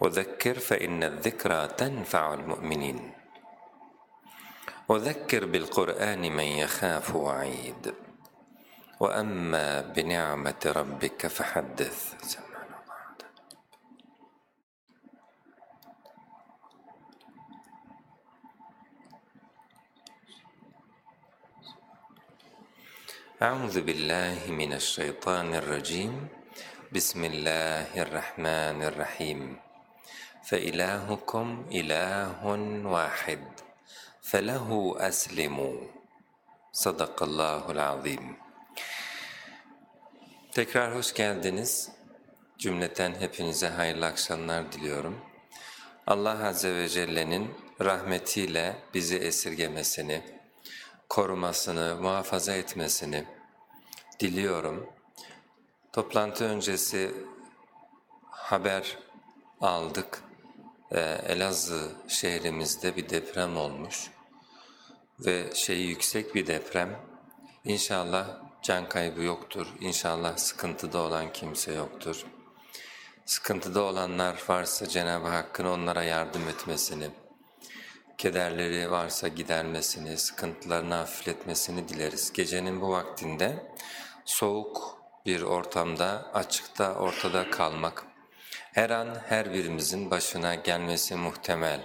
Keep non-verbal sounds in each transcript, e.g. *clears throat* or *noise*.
وذكر فإن الذكرى تنفع المؤمنين. وذكر بالقرآن من يخاف وعيد. وأما بنعمة ربك فحدث. أعوذ بالله من الشيطان الرجيم. بسم الله الرحمن الرحيم. فإلهكم إله واحد فله أسلموا صدق الله العظيم Tekrar hoş geldiniz. Cümleten hepinize hayırlı akşamlar diliyorum. Allah Azze ve Celle'nin rahmetiyle bizi esirgemesini, korumasını, muhafaza etmesini diliyorum. Toplantı öncesi haber aldık. Ee, Elazığ şehrimizde bir deprem olmuş ve şeyi yüksek bir deprem. İnşallah can kaybı yoktur. İnşallah sıkıntıda olan kimse yoktur. Sıkıntıda olanlar varsa Cenab-ı Hakk'ın onlara yardım etmesini, kederleri varsa gidermesini, sıkıntılarını hafifletmesini dileriz. Gecenin bu vaktinde soğuk bir ortamda, açıkta, ortada kalmak, her an her birimizin başına gelmesi muhtemel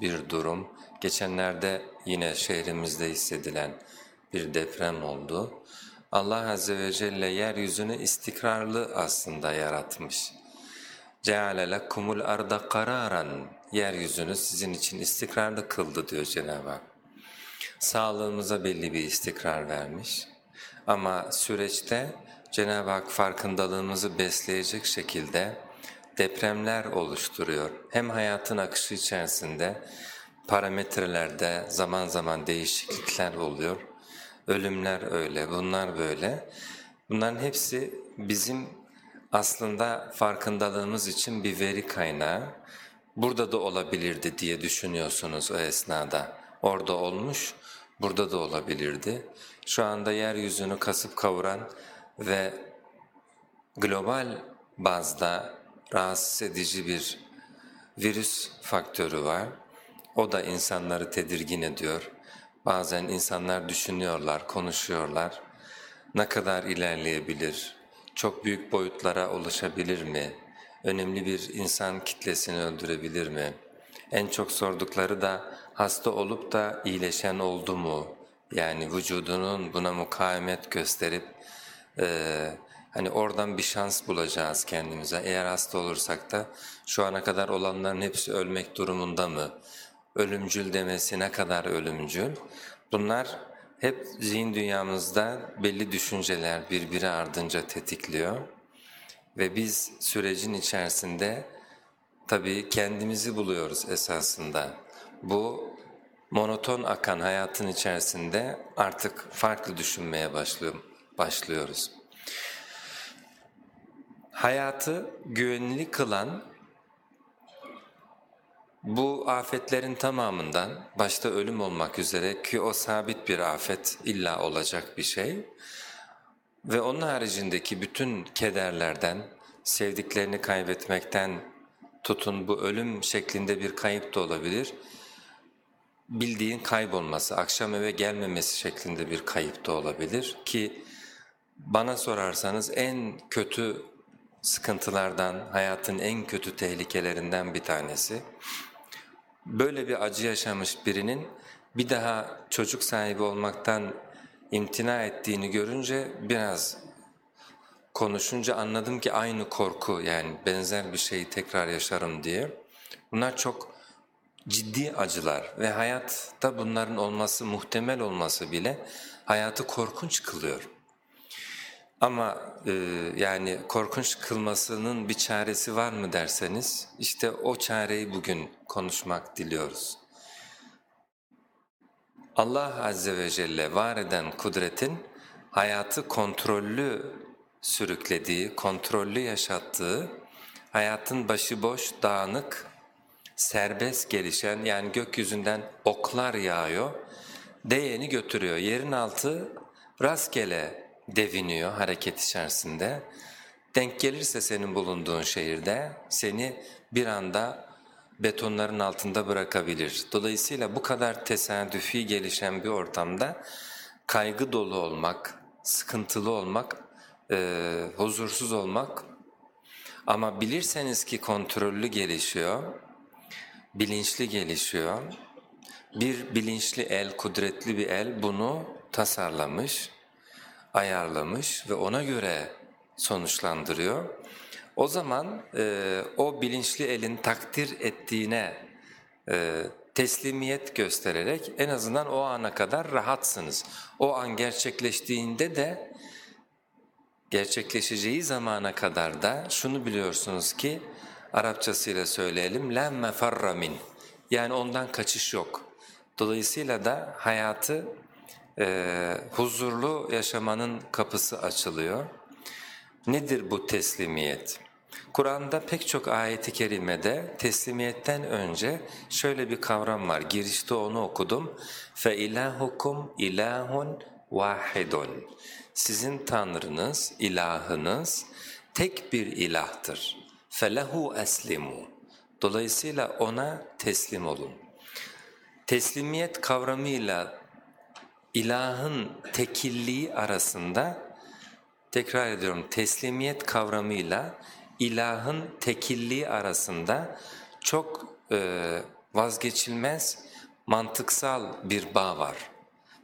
bir durum. Geçenlerde yine şehrimizde hissedilen bir deprem oldu. Allah Azze ve Celle yeryüzünü istikrarlı aslında yaratmış. Ceale lekkumul arda kararan yeryüzünü sizin için istikrarlı kıldı diyor Cenab-ı Hak. Sağlığımıza belli bir istikrar vermiş. Ama süreçte Cenab-ı Hak farkındalığımızı besleyecek şekilde depremler oluşturuyor. Hem hayatın akışı içerisinde parametrelerde zaman zaman değişiklikler oluyor. Ölümler öyle, bunlar böyle. Bunların hepsi bizim aslında farkındalığımız için bir veri kaynağı. Burada da olabilirdi diye düşünüyorsunuz o esnada. Orada olmuş, burada da olabilirdi. Şu anda yeryüzünü kasıp kavuran ve global bazda rahatsız edici bir virüs faktörü var. O da insanları tedirgin ediyor. Bazen insanlar düşünüyorlar, konuşuyorlar. Ne kadar ilerleyebilir? Çok büyük boyutlara ulaşabilir mi? Önemli bir insan kitlesini öldürebilir mi? En çok sordukları da hasta olup da iyileşen oldu mu? Yani vücudunun buna mukavemet gösterip hani oradan bir şans bulacağız kendimize. Eğer hasta olursak da şu ana kadar olanların hepsi ölmek durumunda mı? Ölümcül demesi ne kadar ölümcül? Bunlar hep zihin dünyamızda belli düşünceler birbiri ardınca tetikliyor. Ve biz sürecin içerisinde tabii kendimizi buluyoruz esasında. Bu monoton akan hayatın içerisinde artık farklı düşünmeye başlıyor, başlıyoruz. Hayatı güvenli kılan bu afetlerin tamamından başta ölüm olmak üzere ki o sabit bir afet illa olacak bir şey ve onun haricindeki bütün kederlerden, sevdiklerini kaybetmekten tutun bu ölüm şeklinde bir kayıp da olabilir. Bildiğin kaybolması, akşam eve gelmemesi şeklinde bir kayıp da olabilir ki bana sorarsanız en kötü sıkıntılardan, hayatın en kötü tehlikelerinden bir tanesi. Böyle bir acı yaşamış birinin bir daha çocuk sahibi olmaktan imtina ettiğini görünce biraz konuşunca anladım ki aynı korku yani benzer bir şeyi tekrar yaşarım diye. Bunlar çok ciddi acılar ve hayatta bunların olması muhtemel olması bile hayatı korkunç kılıyor. Ama e, yani korkunç kılmasının bir çaresi var mı derseniz işte o çareyi bugün konuşmak diliyoruz. Allah Azze ve Celle var eden kudretin hayatı kontrollü sürüklediği, kontrollü yaşattığı, hayatın başıboş, dağınık, serbest gelişen yani gökyüzünden oklar yağıyor, değeni götürüyor. Yerin altı rastgele deviniyor hareket içerisinde. Denk gelirse senin bulunduğun şehirde seni bir anda betonların altında bırakabilir. Dolayısıyla bu kadar tesadüfi gelişen bir ortamda kaygı dolu olmak, sıkıntılı olmak, e, huzursuz olmak ama bilirseniz ki kontrollü gelişiyor, bilinçli gelişiyor, bir bilinçli el, kudretli bir el bunu tasarlamış, ayarlamış ve ona göre sonuçlandırıyor. O zaman e, o bilinçli elin takdir ettiğine e, teslimiyet göstererek en azından o ana kadar rahatsınız. O an gerçekleştiğinde de gerçekleşeceği zamana kadar da şunu biliyorsunuz ki Arapçasıyla söyleyelim lem mefarra yani ondan kaçış yok. Dolayısıyla da hayatı e, huzurlu yaşamanın kapısı açılıyor. Nedir bu teslimiyet? Kur'an'da pek çok ayeti kerimede teslimiyetten önce şöyle bir kavram var. Girişte onu okudum. Fe ilahukum ilahun vahidun. Sizin tanrınız, ilahınız tek bir ilahtır. Felehu eslimu. Dolayısıyla ona teslim olun. Teslimiyet kavramıyla ilahın tekilliği arasında tekrar ediyorum teslimiyet kavramıyla ilahın tekilliği arasında çok e, vazgeçilmez mantıksal bir bağ var.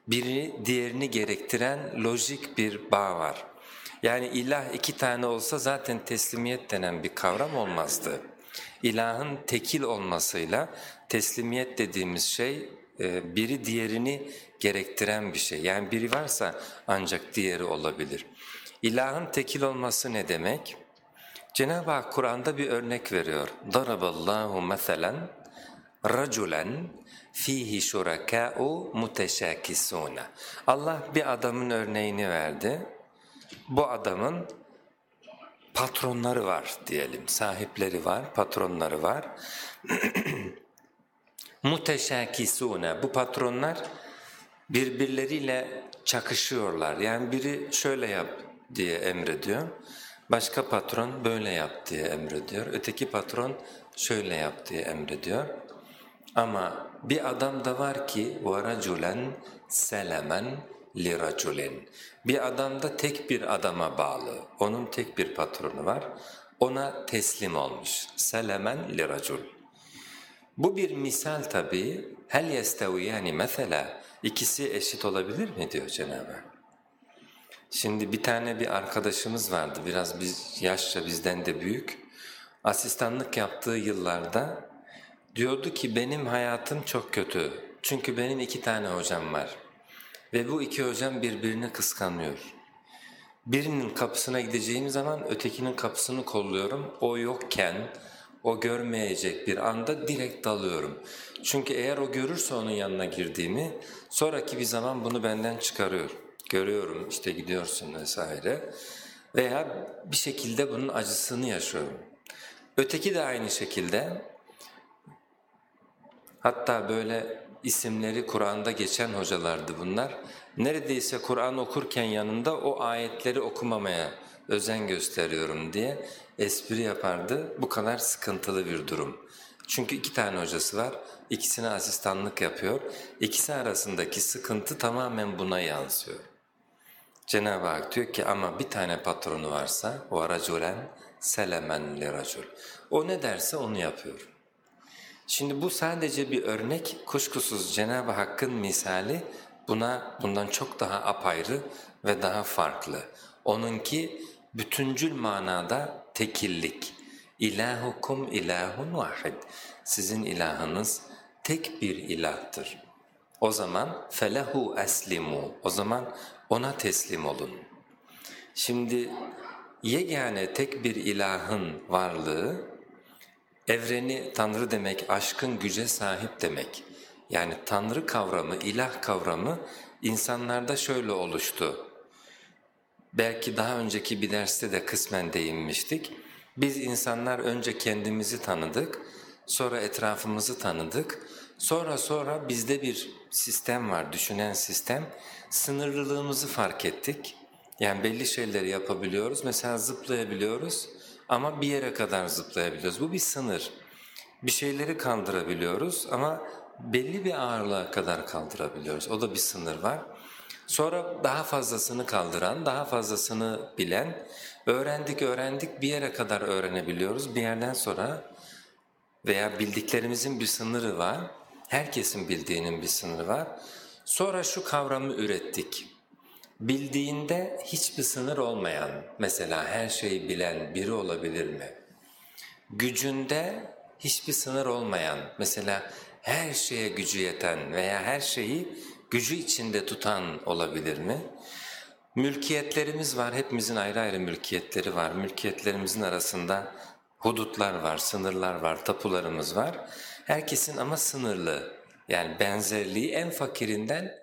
Biri diğerini gerektiren lojik bir bağ var. Yani ilah iki tane olsa zaten teslimiyet denen bir kavram olmazdı. İlahın tekil olmasıyla teslimiyet dediğimiz şey biri diğerini gerektiren bir şey. Yani biri varsa ancak diğeri olabilir. İlahın tekil olması ne demek? Cenab-ı Hak Kur'an'da bir örnek veriyor. Daraballahu meselen raculen fihi şurakâ'u muteşâkisûne. Allah bir adamın örneğini verdi. Bu adamın patronları var diyelim, sahipleri var, patronları var. *clears throat* Muteşakisune bu patronlar birbirleriyle çakışıyorlar. Yani biri şöyle yap diye emrediyor. Başka patron böyle yap diye emrediyor. Öteki patron şöyle yap diye emrediyor. Ama bir adam da var ki وَرَجُلًا selemen liraculin. Bir adam da tek bir adama bağlı. Onun tek bir patronu var. Ona teslim olmuş. Selemen liracul. bu bir misal tabii. Hel yesteviyani mesela ikisi eşit olabilir mi diyor Cenab-ı. Şimdi bir tane bir arkadaşımız vardı biraz biz, yaşça bizden de büyük. Asistanlık yaptığı yıllarda diyordu ki benim hayatım çok kötü. Çünkü benim iki tane hocam var. Ve bu iki hocam birbirini kıskanıyor. Birinin kapısına gideceğim zaman ötekinin kapısını kolluyorum. O yokken, o görmeyecek bir anda direkt dalıyorum. Çünkü eğer o görürse onun yanına girdiğimi, sonraki bir zaman bunu benden çıkarıyor. Görüyorum işte gidiyorsun vesaire. Veya bir şekilde bunun acısını yaşıyorum. Öteki de aynı şekilde. Hatta böyle isimleri Kur'an'da geçen hocalardı bunlar. Neredeyse Kur'an okurken yanında o ayetleri okumamaya özen gösteriyorum diye espri yapardı. Bu kadar sıkıntılı bir durum. Çünkü iki tane hocası var, ikisine asistanlık yapıyor. İkisi arasındaki sıkıntı tamamen buna yansıyor. Cenab-ı Hak diyor ki ama bir tane patronu varsa o raculen selemen li racul. O ne derse onu yapıyor. Şimdi bu sadece bir örnek, kuşkusuz Cenab-ı Hakk'ın misali buna bundan çok daha apayrı ve daha farklı. Onunki bütüncül manada tekillik. İlahukum ilahun vahid. Sizin ilahınız tek bir ilahtır. O zaman felehu eslimu. O zaman ona teslim olun. Şimdi yegane tek bir ilahın varlığı, evreni Tanrı demek, aşkın güce sahip demek. Yani Tanrı kavramı, ilah kavramı insanlarda şöyle oluştu. Belki daha önceki bir derste de kısmen değinmiştik. Biz insanlar önce kendimizi tanıdık, sonra etrafımızı tanıdık, sonra sonra bizde bir sistem var, düşünen sistem. Sınırlılığımızı fark ettik. Yani belli şeyleri yapabiliyoruz, mesela zıplayabiliyoruz ama bir yere kadar zıplayabiliyoruz. Bu bir sınır. Bir şeyleri kaldırabiliyoruz ama belli bir ağırlığa kadar kaldırabiliyoruz. O da bir sınır var. Sonra daha fazlasını kaldıran, daha fazlasını bilen, öğrendik öğrendik bir yere kadar öğrenebiliyoruz. Bir yerden sonra veya bildiklerimizin bir sınırı var, herkesin bildiğinin bir sınırı var. Sonra şu kavramı ürettik. Bildiğinde hiçbir sınır olmayan, mesela her şeyi bilen biri olabilir mi? Gücünde hiçbir sınır olmayan, mesela her şeye gücü yeten veya her şeyi gücü içinde tutan olabilir mi? Mülkiyetlerimiz var, hepimizin ayrı ayrı mülkiyetleri var. Mülkiyetlerimizin arasında hudutlar var, sınırlar var, tapularımız var. Herkesin ama sınırlı, yani benzerliği en fakirinden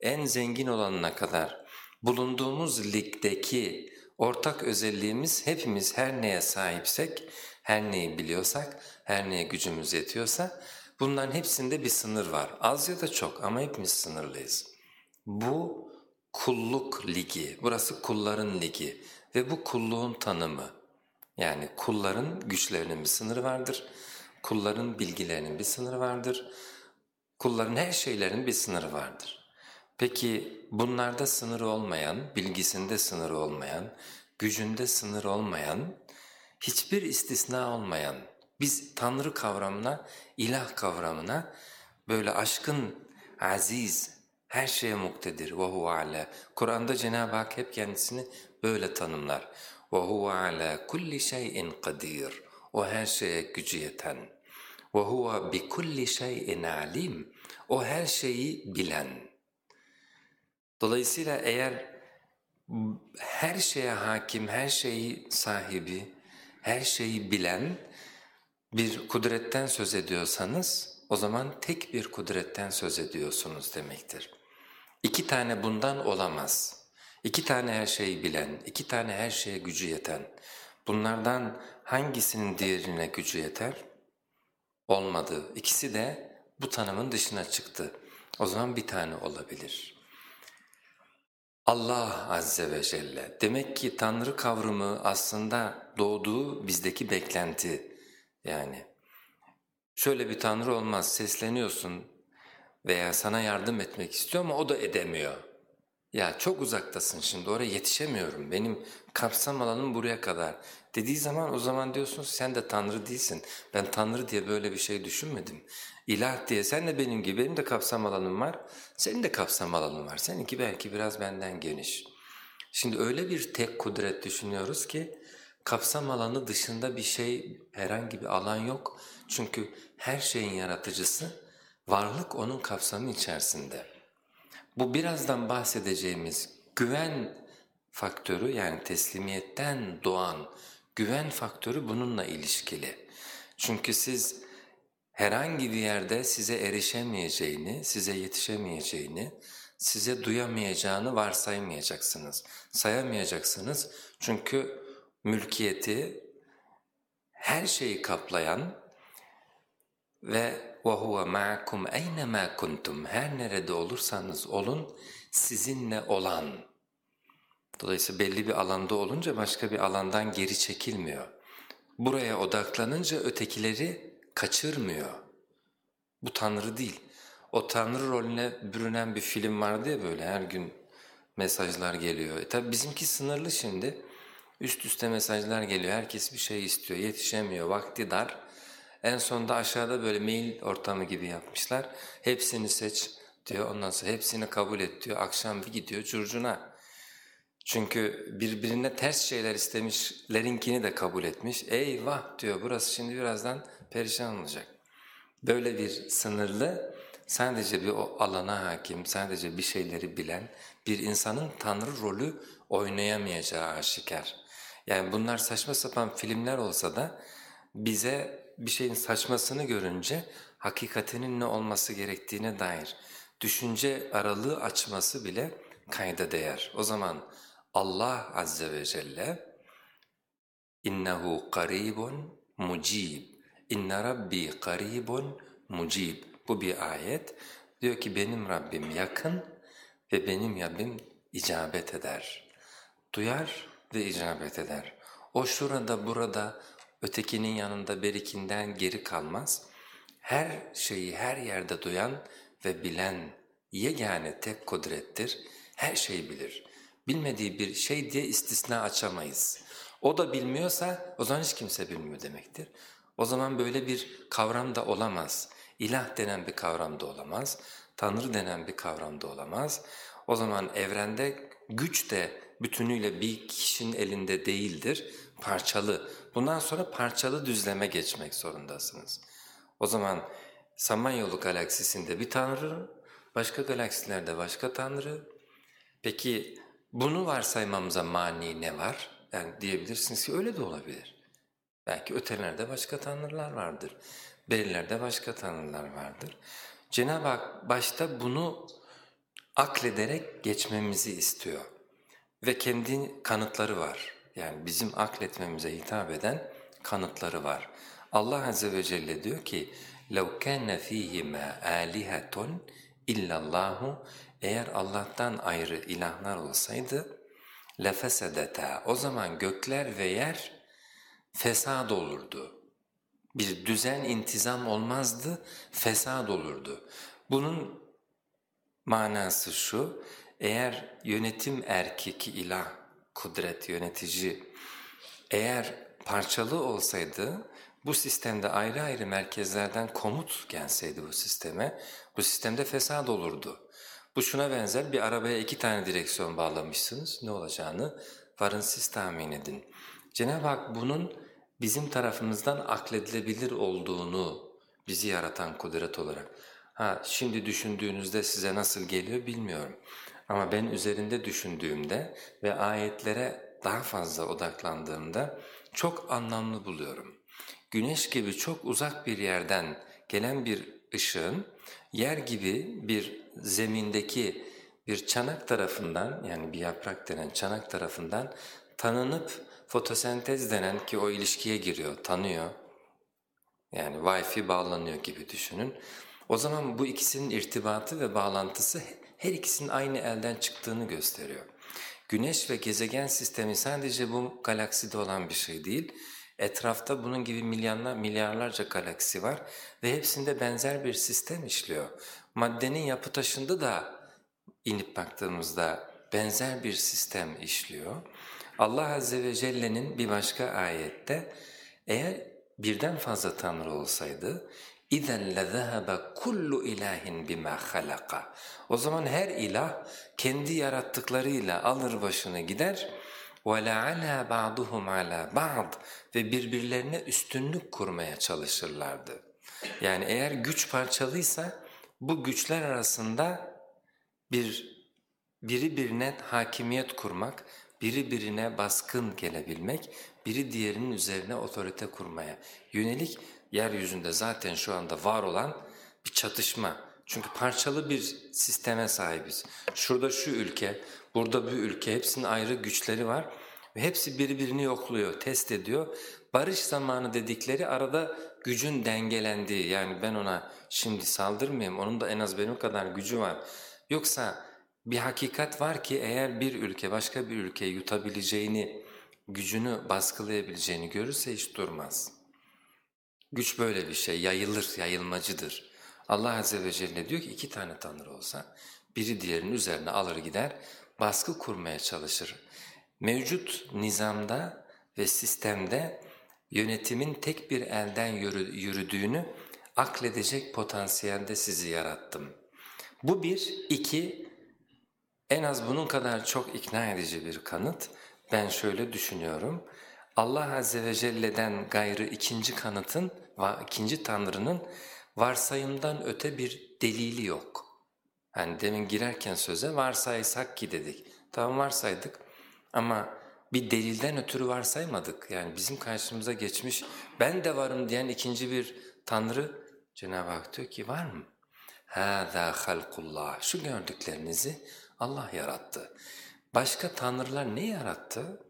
en zengin olanına kadar. Bulunduğumuz ligdeki ortak özelliğimiz hepimiz her neye sahipsek, her neyi biliyorsak, her neye gücümüz yetiyorsa Bunların hepsinde bir sınır var. Az ya da çok ama hepimiz sınırlıyız. Bu kulluk ligi, burası kulların ligi ve bu kulluğun tanımı. Yani kulların güçlerinin bir sınırı vardır, kulların bilgilerinin bir sınırı vardır, kulların her şeylerin bir sınırı vardır. Peki bunlarda sınırı olmayan, bilgisinde sınırı olmayan, gücünde sınır olmayan, hiçbir istisna olmayan biz Tanrı kavramına, ilah kavramına böyle aşkın aziz, her şeye muktedir. وَهُوَ عَلَى Kur'an'da Cenab-ı Hak hep kendisini böyle tanımlar. وَهُوَ عَلَى كُلِّ شَيْءٍ قَدِيرٍ O her şeye gücü yeten. وَهُوَ بِكُلِّ شَيْءٍ عَلِيمٍ O her şeyi bilen. Dolayısıyla eğer her şeye hakim, her şeyi sahibi, her şeyi bilen bir kudretten söz ediyorsanız o zaman tek bir kudretten söz ediyorsunuz demektir. İki tane bundan olamaz. İki tane her şeyi bilen, iki tane her şeye gücü yeten. Bunlardan hangisinin diğerine gücü yeter? Olmadı. İkisi de bu tanımın dışına çıktı. O zaman bir tane olabilir. Allah Azze ve Celle. Demek ki Tanrı kavramı aslında doğduğu bizdeki beklenti. Yani şöyle bir tanrı olmaz, sesleniyorsun veya sana yardım etmek istiyor ama o da edemiyor. Ya çok uzaktasın şimdi oraya yetişemiyorum, benim kapsam alanım buraya kadar dediği zaman o zaman diyorsun sen de tanrı değilsin. Ben tanrı diye böyle bir şey düşünmedim. İlah diye sen de benim gibi benim de kapsam alanım var, senin de kapsam alanın var. Seninki belki biraz benden geniş. Şimdi öyle bir tek kudret düşünüyoruz ki kapsam alanı dışında bir şey, herhangi bir alan yok. Çünkü her şeyin yaratıcısı, varlık onun kapsamı içerisinde. Bu birazdan bahsedeceğimiz güven faktörü yani teslimiyetten doğan güven faktörü bununla ilişkili. Çünkü siz herhangi bir yerde size erişemeyeceğini, size yetişemeyeceğini, size duyamayacağını varsaymayacaksınız, sayamayacaksınız. Çünkü mülkiyeti her şeyi kaplayan ve وَهُوَ مَعَكُمْ اَيْنَمَا كُنْتُمْ Her nerede olursanız olun sizinle olan. Dolayısıyla belli bir alanda olunca başka bir alandan geri çekilmiyor. Buraya odaklanınca ötekileri kaçırmıyor. Bu Tanrı değil. O Tanrı rolüne bürünen bir film vardı ya böyle her gün mesajlar geliyor. E tabi bizimki sınırlı şimdi. Üst üste mesajlar geliyor, herkes bir şey istiyor, yetişemiyor, vakti dar. En sonunda aşağıda böyle mail ortamı gibi yapmışlar. Hepsini seç diyor, ondan sonra hepsini kabul et diyor. Akşam bir gidiyor curcuna. Çünkü birbirine ters şeyler istemişlerinkini de kabul etmiş. Eyvah diyor burası şimdi birazdan perişan olacak. Böyle bir sınırlı, sadece bir o alana hakim, sadece bir şeyleri bilen bir insanın Tanrı rolü oynayamayacağı aşikar. Yani bunlar saçma sapan filmler olsa da bize bir şeyin saçmasını görünce hakikatinin ne olması gerektiğine dair düşünce aralığı açması bile kayda değer. O zaman Allah Azze ve Celle innehu qaribun mucib. İnne rabbi qaribun mucib. Bu bir ayet. Diyor ki benim Rabbim yakın ve benim Rabbim icabet eder. Duyar ve icabet eder. O şurada burada ötekinin yanında berikinden geri kalmaz. Her şeyi her yerde duyan ve bilen yegane tek kudrettir. Her şeyi bilir. Bilmediği bir şey diye istisna açamayız. O da bilmiyorsa o zaman hiç kimse bilmiyor demektir. O zaman böyle bir kavram da olamaz. İlah denen bir kavram da olamaz. Tanrı denen bir kavram da olamaz. O zaman evrende güç de bütünüyle bir kişinin elinde değildir, parçalı. Bundan sonra parçalı düzleme geçmek zorundasınız. O zaman Samanyolu galaksisinde bir tanrı, başka galaksilerde başka tanrı. Peki bunu varsaymamıza mani ne var? Yani diyebilirsiniz ki öyle de olabilir. Belki ötelerde başka tanrılar vardır. Berilerde başka tanrılar vardır. Cenab-ı Hak başta bunu aklederek geçmemizi istiyor Ve kendi kanıtları var. Yani bizim akletmemize hitap eden kanıtları var. Allah Azze ve Celle diyor ki لَوْ كَانَ ف۪يهِمَا آلِهَةٌ اِلَّا اللّٰهُ Eğer Allah'tan ayrı ilahlar olsaydı lefesedeta o zaman gökler ve yer fesad olurdu. Bir düzen intizam olmazdı, fesad olurdu. Bunun manası şu, eğer yönetim erkeki ilah, kudret yönetici eğer parçalı olsaydı bu sistemde ayrı ayrı merkezlerden komut gelseydi bu sisteme, bu sistemde fesat olurdu. Bu şuna benzer bir arabaya iki tane direksiyon bağlamışsınız, ne olacağını varın siz tahmin edin. Cenab-ı Hak bunun bizim tarafımızdan akledilebilir olduğunu bizi yaratan kudret olarak. Ha şimdi düşündüğünüzde size nasıl geliyor bilmiyorum. Ama ben üzerinde düşündüğümde ve ayetlere daha fazla odaklandığımda çok anlamlı buluyorum. Güneş gibi çok uzak bir yerden gelen bir ışığın yer gibi bir zemindeki bir çanak tarafından yani bir yaprak denen çanak tarafından tanınıp fotosentez denen ki o ilişkiye giriyor, tanıyor. Yani Wi-Fi bağlanıyor gibi düşünün. O zaman bu ikisinin irtibatı ve bağlantısı her ikisinin aynı elden çıktığını gösteriyor. Güneş ve gezegen sistemi sadece bu galakside olan bir şey değil, etrafta bunun gibi milyarlar, milyarlarca galaksi var ve hepsinde benzer bir sistem işliyor. Maddenin yapı taşında da inip baktığımızda benzer bir sistem işliyor. Allah Azze ve Celle'nin bir başka ayette eğer birden fazla Tanrı olsaydı اِذَنْ لَذَهَبَ كُلُّ اِلَٰهٍ بِمَا خَلَقَ O zaman her ilah kendi yarattıklarıyla alır başını gider وَلَعَلَى بَعْضُهُمْ عَلَى بَعْضٍ Ve birbirlerine üstünlük kurmaya çalışırlardı. Yani eğer güç parçalıysa bu güçler arasında bir biri birine hakimiyet kurmak, biri birine baskın gelebilmek, biri diğerinin üzerine otorite kurmaya yönelik yeryüzünde zaten şu anda var olan bir çatışma. Çünkü parçalı bir sisteme sahibiz. Şurada şu ülke, burada bu ülke hepsinin ayrı güçleri var ve hepsi birbirini yokluyor, test ediyor. Barış zamanı dedikleri arada gücün dengelendiği yani ben ona şimdi saldırmayayım onun da en az benim kadar gücü var. Yoksa bir hakikat var ki eğer bir ülke başka bir ülkeyi yutabileceğini, gücünü baskılayabileceğini görürse hiç durmaz. Güç böyle bir şey, yayılır, yayılmacıdır. Allah Azze ve Celle diyor ki iki tane Tanrı olsa, biri diğerinin üzerine alır gider, baskı kurmaya çalışır. Mevcut nizamda ve sistemde yönetimin tek bir elden yürü, yürüdüğünü akledecek potansiyelde sizi yarattım. Bu bir, iki, en az bunun kadar çok ikna edici bir kanıt. Ben şöyle düşünüyorum, Allah Azze ve Celle'den gayrı ikinci kanıtın ikinci Tanrı'nın varsayımdan öte bir delili yok. Hani demin girerken söze varsaysak ki dedik. Tamam varsaydık. Ama bir delilden ötürü varsaymadık. Yani bizim karşımıza geçmiş ben de varım diyen ikinci bir tanrı Cenab-ı Hak diyor ki var mı? هَذَا خَلْقُ Şu gördüklerinizi Allah yarattı. Başka tanrılar ne yarattı?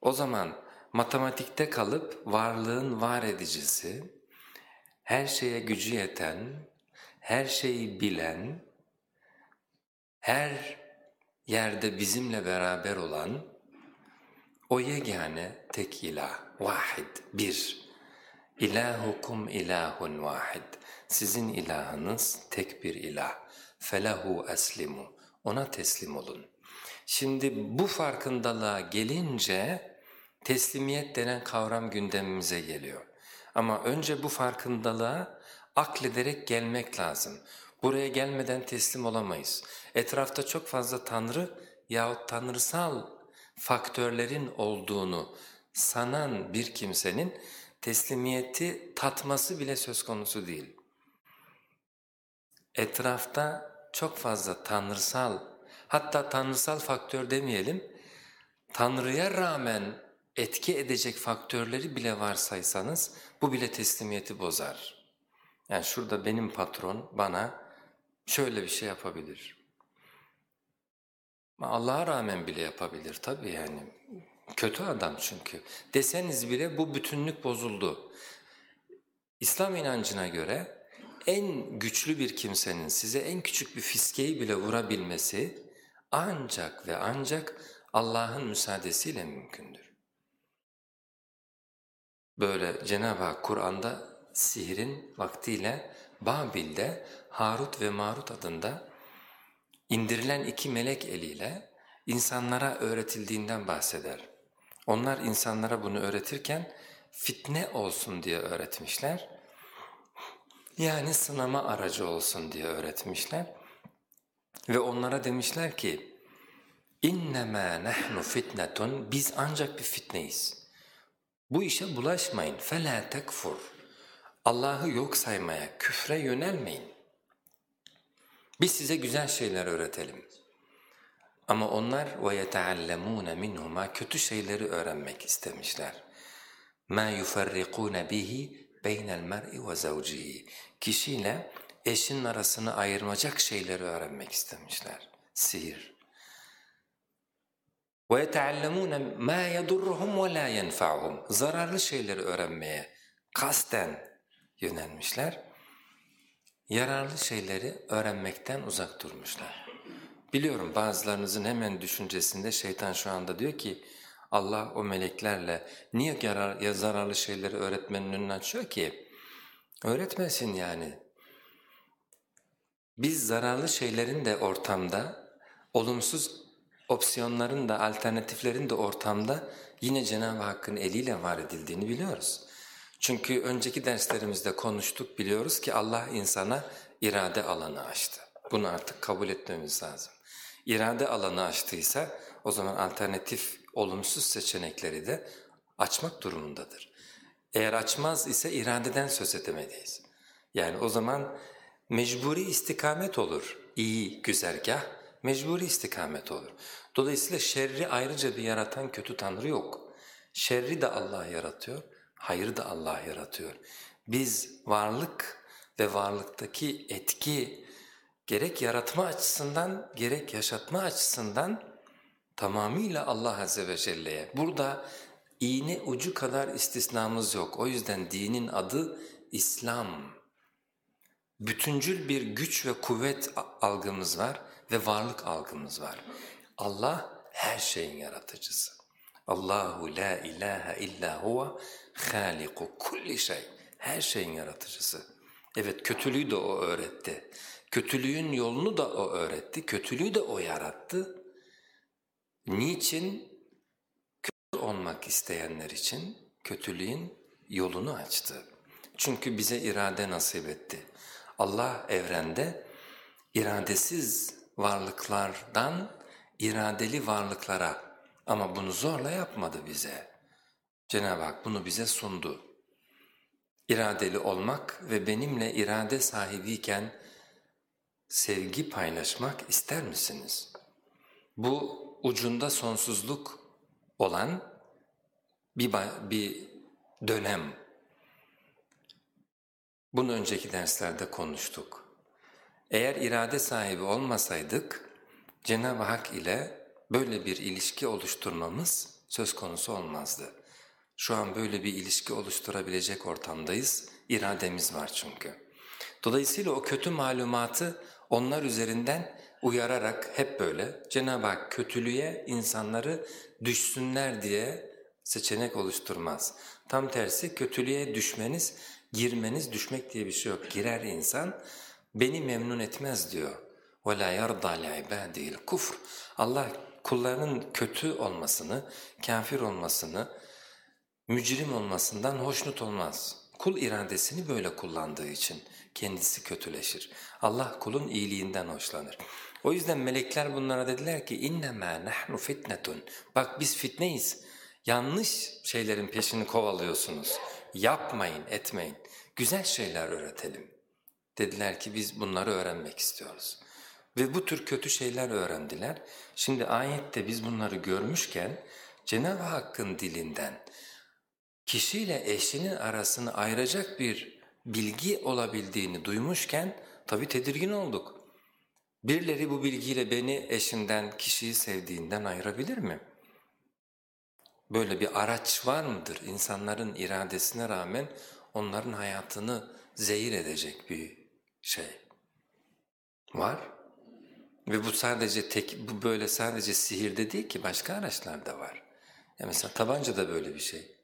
O zaman matematikte kalıp varlığın var edicisi, her şeye gücü yeten, her şeyi bilen, her yerde bizimle beraber olan o yegane tek ilah, vahid, bir. İlahukum ilahun vahid. Sizin ilahınız tek bir ilah. Felahu eslimu. Ona teslim olun. Şimdi bu farkındalığa gelince teslimiyet denen kavram gündemimize geliyor. Ama önce bu farkındalığa aklederek gelmek lazım. Buraya gelmeden teslim olamayız. Etrafta çok fazla tanrı yahut tanrısal faktörlerin olduğunu sanan bir kimsenin teslimiyeti tatması bile söz konusu değil. Etrafta çok fazla tanrısal, hatta tanrısal faktör demeyelim, Tanrı'ya rağmen etki edecek faktörleri bile varsaysanız bu bile teslimiyeti bozar. Yani şurada benim patron bana şöyle bir şey yapabilir. Allah'a rağmen bile yapabilir tabii yani. Kötü adam çünkü. Deseniz bile bu bütünlük bozuldu. İslam inancına göre en güçlü bir kimsenin size en küçük bir fiskeyi bile vurabilmesi ancak ve ancak Allah'ın müsaadesiyle mümkündür. Böyle Cenab-ı Hak Kur'an'da sihirin vaktiyle Babil'de Harut ve Marut adında indirilen iki melek eliyle insanlara öğretildiğinden bahseder. Onlar insanlara bunu öğretirken fitne olsun diye öğretmişler. Yani sınama aracı olsun diye öğretmişler. Ve onlara demişler ki, اِنَّمَا نَحْنُ fitnetun Biz ancak bir fitneyiz. Bu işe bulaşmayın. فَلَا تَكْفُرْ Allah'ı yok saymaya, küfre yönelmeyin. Biz size güzel şeyler öğretelim. Ama onlar وَيَتَعَلَّمُونَ مِنْهُمَا Kötü şeyleri öğrenmek istemişler. مَا يُفَرِّقُونَ بِهِ بَيْنَ الْمَرْءِ وَزَوْجِهِ Kişiyle eşinin arasını ayırmacak şeyleri öğrenmek istemişler. Sihir. وَيَتَعَلَّمُونَ مَا يَضُرُّهُمْ وَلَا يَنْفَعُهُمْ Zararlı şeyleri öğrenmeye kasten yönelmişler. Yararlı şeyleri öğrenmekten uzak durmuşlar. Biliyorum bazılarınızın hemen düşüncesinde şeytan şu anda diyor ki Allah o meleklerle niye yarar, ya zararlı şeyleri öğretmenin önünü açıyor ki? Öğretmesin yani. Biz zararlı şeylerin de ortamda, olumsuz opsiyonların da, alternatiflerin de ortamda yine Cenab-ı Hakk'ın eliyle var edildiğini biliyoruz. Çünkü önceki derslerimizde konuştuk, biliyoruz ki Allah insana irade alanı açtı. Bunu artık kabul etmemiz lazım. İrade alanı açtıysa o zaman alternatif olumsuz seçenekleri de açmak durumundadır. Eğer açmaz ise iradeden söz edemeyiz. Yani o zaman mecburi istikamet olur. İyi güzergah, mecburi istikamet olur. Dolayısıyla şerri ayrıca bir yaratan kötü tanrı yok. Şerri de Allah yaratıyor, hayır da Allah yaratıyor. Biz varlık ve varlıktaki etki gerek yaratma açısından gerek yaşatma açısından tamamıyla Allah Azze ve Celle'ye. Burada iğne ucu kadar istisnamız yok. O yüzden dinin adı İslam. Bütüncül bir güç ve kuvvet algımız var ve varlık algımız var. Allah her şeyin yaratıcısı. Allahu la ilahe illa huve haliku kulli şey. Her şeyin yaratıcısı. Evet kötülüğü de o öğretti. Kötülüğün yolunu da o öğretti, kötülüğü de o yarattı. Niçin? Kötü olmak isteyenler için kötülüğün yolunu açtı. Çünkü bize irade nasip etti. Allah evrende iradesiz varlıklardan iradeli varlıklara ama bunu zorla yapmadı bize. Cenab-ı Hak bunu bize sundu. İradeli olmak ve benimle irade sahibiyken sevgi paylaşmak ister misiniz? Bu ucunda sonsuzluk olan bir, bir dönem. Bunu önceki derslerde konuştuk. Eğer irade sahibi olmasaydık Cenab-ı Hak ile böyle bir ilişki oluşturmamız söz konusu olmazdı. Şu an böyle bir ilişki oluşturabilecek ortamdayız, irademiz var çünkü. Dolayısıyla o kötü malumatı onlar üzerinden uyararak hep böyle Cenab-ı Hak kötülüğe insanları düşsünler diye seçenek oluşturmaz. Tam tersi kötülüğe düşmeniz, girmeniz, düşmek diye bir şey yok. Girer insan, beni memnun etmez diyor. وَلَا يَرْضَى لِعِبَادِهِ الْكُفْرِ Allah kullarının kötü olmasını, kafir olmasını, mücrim olmasından hoşnut olmaz. Kul iradesini böyle kullandığı için kendisi kötüleşir. Allah kulun iyiliğinden hoşlanır. O yüzden melekler bunlara dediler ki اِنَّمَا نَحْنُ فِتْنَةٌ Bak biz fitneyiz. Yanlış şeylerin peşini kovalıyorsunuz. Yapmayın, etmeyin. Güzel şeyler öğretelim. Dediler ki biz bunları öğrenmek istiyoruz. Ve bu tür kötü şeyler öğrendiler. Şimdi ayette biz bunları görmüşken Cenab-ı Hakk'ın dilinden kişiyle eşinin arasını ayıracak bir bilgi olabildiğini duymuşken tabi tedirgin olduk. Birileri bu bilgiyle beni eşinden, kişiyi sevdiğinden ayırabilir mi? Böyle bir araç var mıdır? İnsanların iradesine rağmen onların hayatını zehir edecek bir şey. Var. Ve bu sadece tek, bu böyle sadece sihirde değil ki başka araçlarda var. Ya mesela tabanca da böyle bir şey.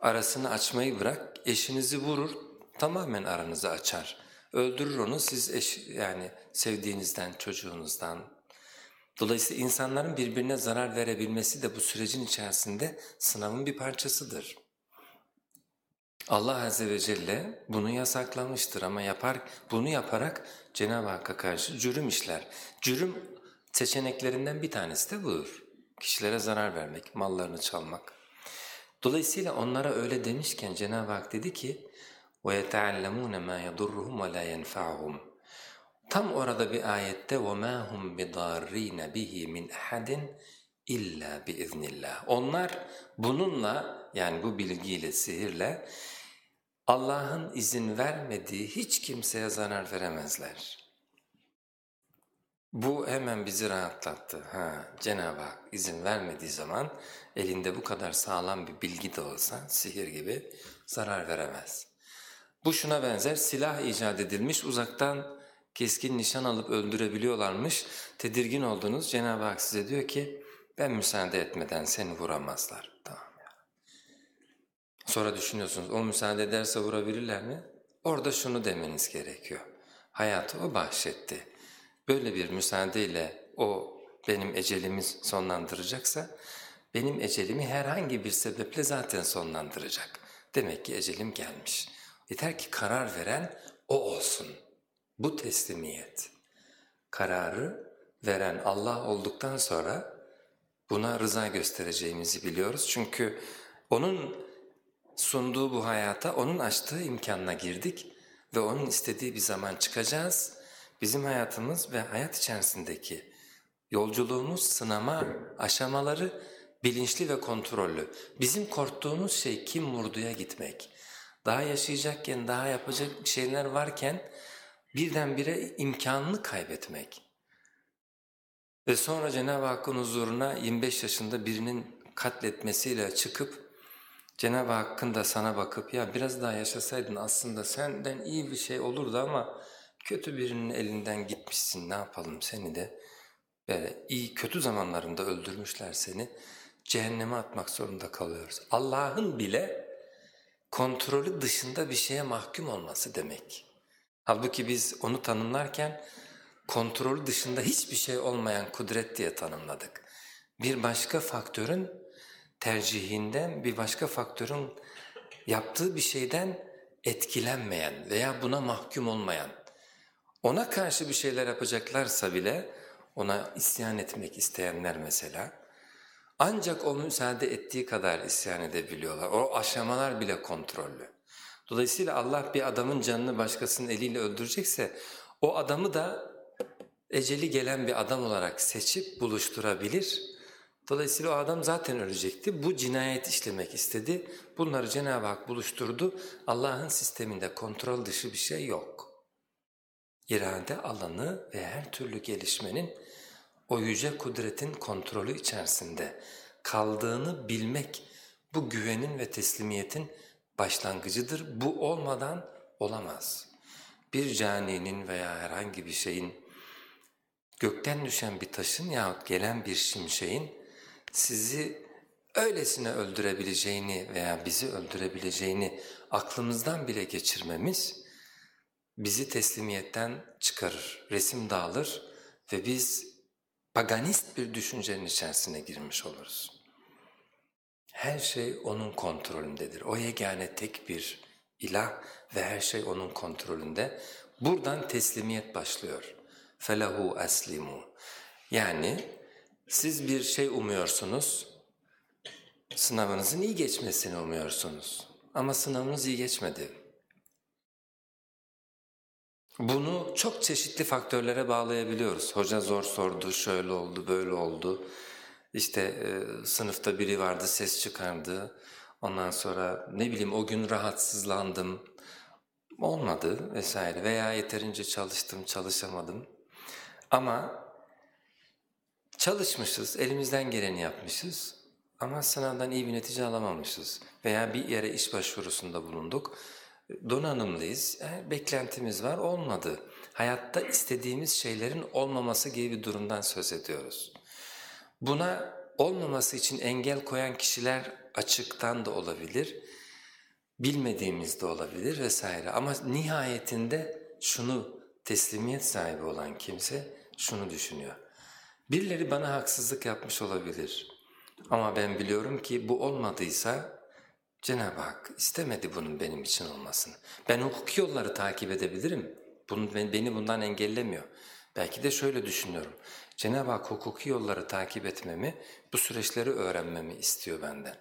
Arasını açmayı bırak, eşinizi vurur, tamamen aranızı açar. Öldürür onu siz eş, yani sevdiğinizden, çocuğunuzdan. Dolayısıyla insanların birbirine zarar verebilmesi de bu sürecin içerisinde sınavın bir parçasıdır. Allah Azze ve Celle bunu yasaklamıştır ama yapar, bunu yaparak Cenab-ı Hakk'a karşı cürüm işler. Cürüm seçeneklerinden bir tanesi de budur. Kişilere zarar vermek, mallarını çalmak. Dolayısıyla onlara öyle demişken Cenab-ı Hak dedi ki وَيَتَعَلَّمُونَ مَا يَضُرُّهُمْ وَلَا يَنْفَعُهُمْ Tam orada bir ayette وَمَا هُمْ بِضَارِّينَ بِهِ مِنْ أَحَدٍ illa biiznillah. Onlar bununla yani bu bilgiyle, sihirle Allah'ın izin vermediği hiç kimseye zarar veremezler. Bu hemen bizi rahatlattı. Ha, Cenab-ı Hak izin vermediği zaman elinde bu kadar sağlam bir bilgi de olsa sihir gibi zarar veremez. Bu şuna benzer silah icat edilmiş uzaktan keskin nişan alıp öldürebiliyorlarmış. Tedirgin oldunuz Cenab-ı Hak size diyor ki ben müsaade etmeden seni vuramazlar. Tamam ya. Sonra düşünüyorsunuz o müsaade ederse vurabilirler mi? Orada şunu demeniz gerekiyor. Hayatı o bahşetti. Böyle bir müsaadeyle o benim ecelimi sonlandıracaksa benim ecelimi herhangi bir sebeple zaten sonlandıracak. Demek ki ecelim gelmiş. Yeter ki karar veren o olsun. Bu teslimiyet. Kararı veren Allah olduktan sonra buna rıza göstereceğimizi biliyoruz. Çünkü onun sunduğu bu hayata, onun açtığı imkanına girdik ve onun istediği bir zaman çıkacağız. Bizim hayatımız ve hayat içerisindeki yolculuğumuz, sınama aşamaları bilinçli ve kontrollü. Bizim korktuğumuz şey kim vurduya gitmek. Daha yaşayacakken, daha yapacak şeyler varken birdenbire imkanını kaybetmek. Ve sonra Cenab-ı Hakk'ın huzuruna 25 yaşında birinin katletmesiyle çıkıp Cenab-ı Hakk'ın da sana bakıp ya biraz daha yaşasaydın aslında senden iyi bir şey olurdu ama kötü birinin elinden gitmişsin ne yapalım seni de böyle iyi kötü zamanlarında öldürmüşler seni cehenneme atmak zorunda kalıyoruz. Allah'ın bile kontrolü dışında bir şeye mahkum olması demek. Halbuki biz onu tanımlarken kontrolü dışında hiçbir şey olmayan kudret diye tanımladık. Bir başka faktörün tercihinden, bir başka faktörün yaptığı bir şeyden etkilenmeyen veya buna mahkum olmayan, ona karşı bir şeyler yapacaklarsa bile ona isyan etmek isteyenler mesela, ancak o müsaade ettiği kadar isyan edebiliyorlar. O aşamalar bile kontrollü. Dolayısıyla Allah bir adamın canını başkasının eliyle öldürecekse o adamı da eceli gelen bir adam olarak seçip buluşturabilir. Dolayısıyla o adam zaten ölecekti. Bu cinayet işlemek istedi. Bunları Cenab-ı Hak buluşturdu. Allah'ın sisteminde kontrol dışı bir şey yok. İrade alanı ve her türlü gelişmenin o yüce kudretin kontrolü içerisinde kaldığını bilmek bu güvenin ve teslimiyetin başlangıcıdır. Bu olmadan olamaz. Bir caninin veya herhangi bir şeyin gökten düşen bir taşın yahut gelen bir şimşeğin sizi öylesine öldürebileceğini veya bizi öldürebileceğini aklımızdan bile geçirmemiz bizi teslimiyetten çıkarır, resim dağılır ve biz paganist bir düşüncenin içerisine girmiş oluruz. Her şey O'nun kontrolündedir. O yegane tek bir ilah ve her şey O'nun kontrolünde. Buradan teslimiyet başlıyor. فَلَهُ أَسْلِمُوا Yani siz bir şey umuyorsunuz, sınavınızın iyi geçmesini umuyorsunuz. Ama sınavınız iyi geçmedi. Bunu çok çeşitli faktörlere bağlayabiliyoruz. Hoca zor sordu, şöyle oldu, böyle oldu. İşte e, sınıfta biri vardı, ses çıkardı. Ondan sonra ne bileyim o gün rahatsızlandım. Olmadı vesaire veya yeterince çalıştım, çalışamadım. Ama çalışmışız, elimizden geleni yapmışız ama sınavdan iyi bir netice alamamışız. Veya bir yere iş başvurusunda bulunduk donanımlıyız, e, beklentimiz var, olmadı. Hayatta istediğimiz şeylerin olmaması gibi bir durumdan söz ediyoruz. Buna olmaması için engel koyan kişiler açıktan da olabilir, bilmediğimiz de olabilir vesaire. Ama nihayetinde şunu teslimiyet sahibi olan kimse şunu düşünüyor. Birileri bana haksızlık yapmış olabilir ama ben biliyorum ki bu olmadıysa Cenab-ı Hak istemedi bunun benim için olmasını. Ben hukuki yolları takip edebilirim. Bunu, beni bundan engellemiyor. Belki de şöyle düşünüyorum. Cenab-ı Hak hukuki yolları takip etmemi, bu süreçleri öğrenmemi istiyor benden.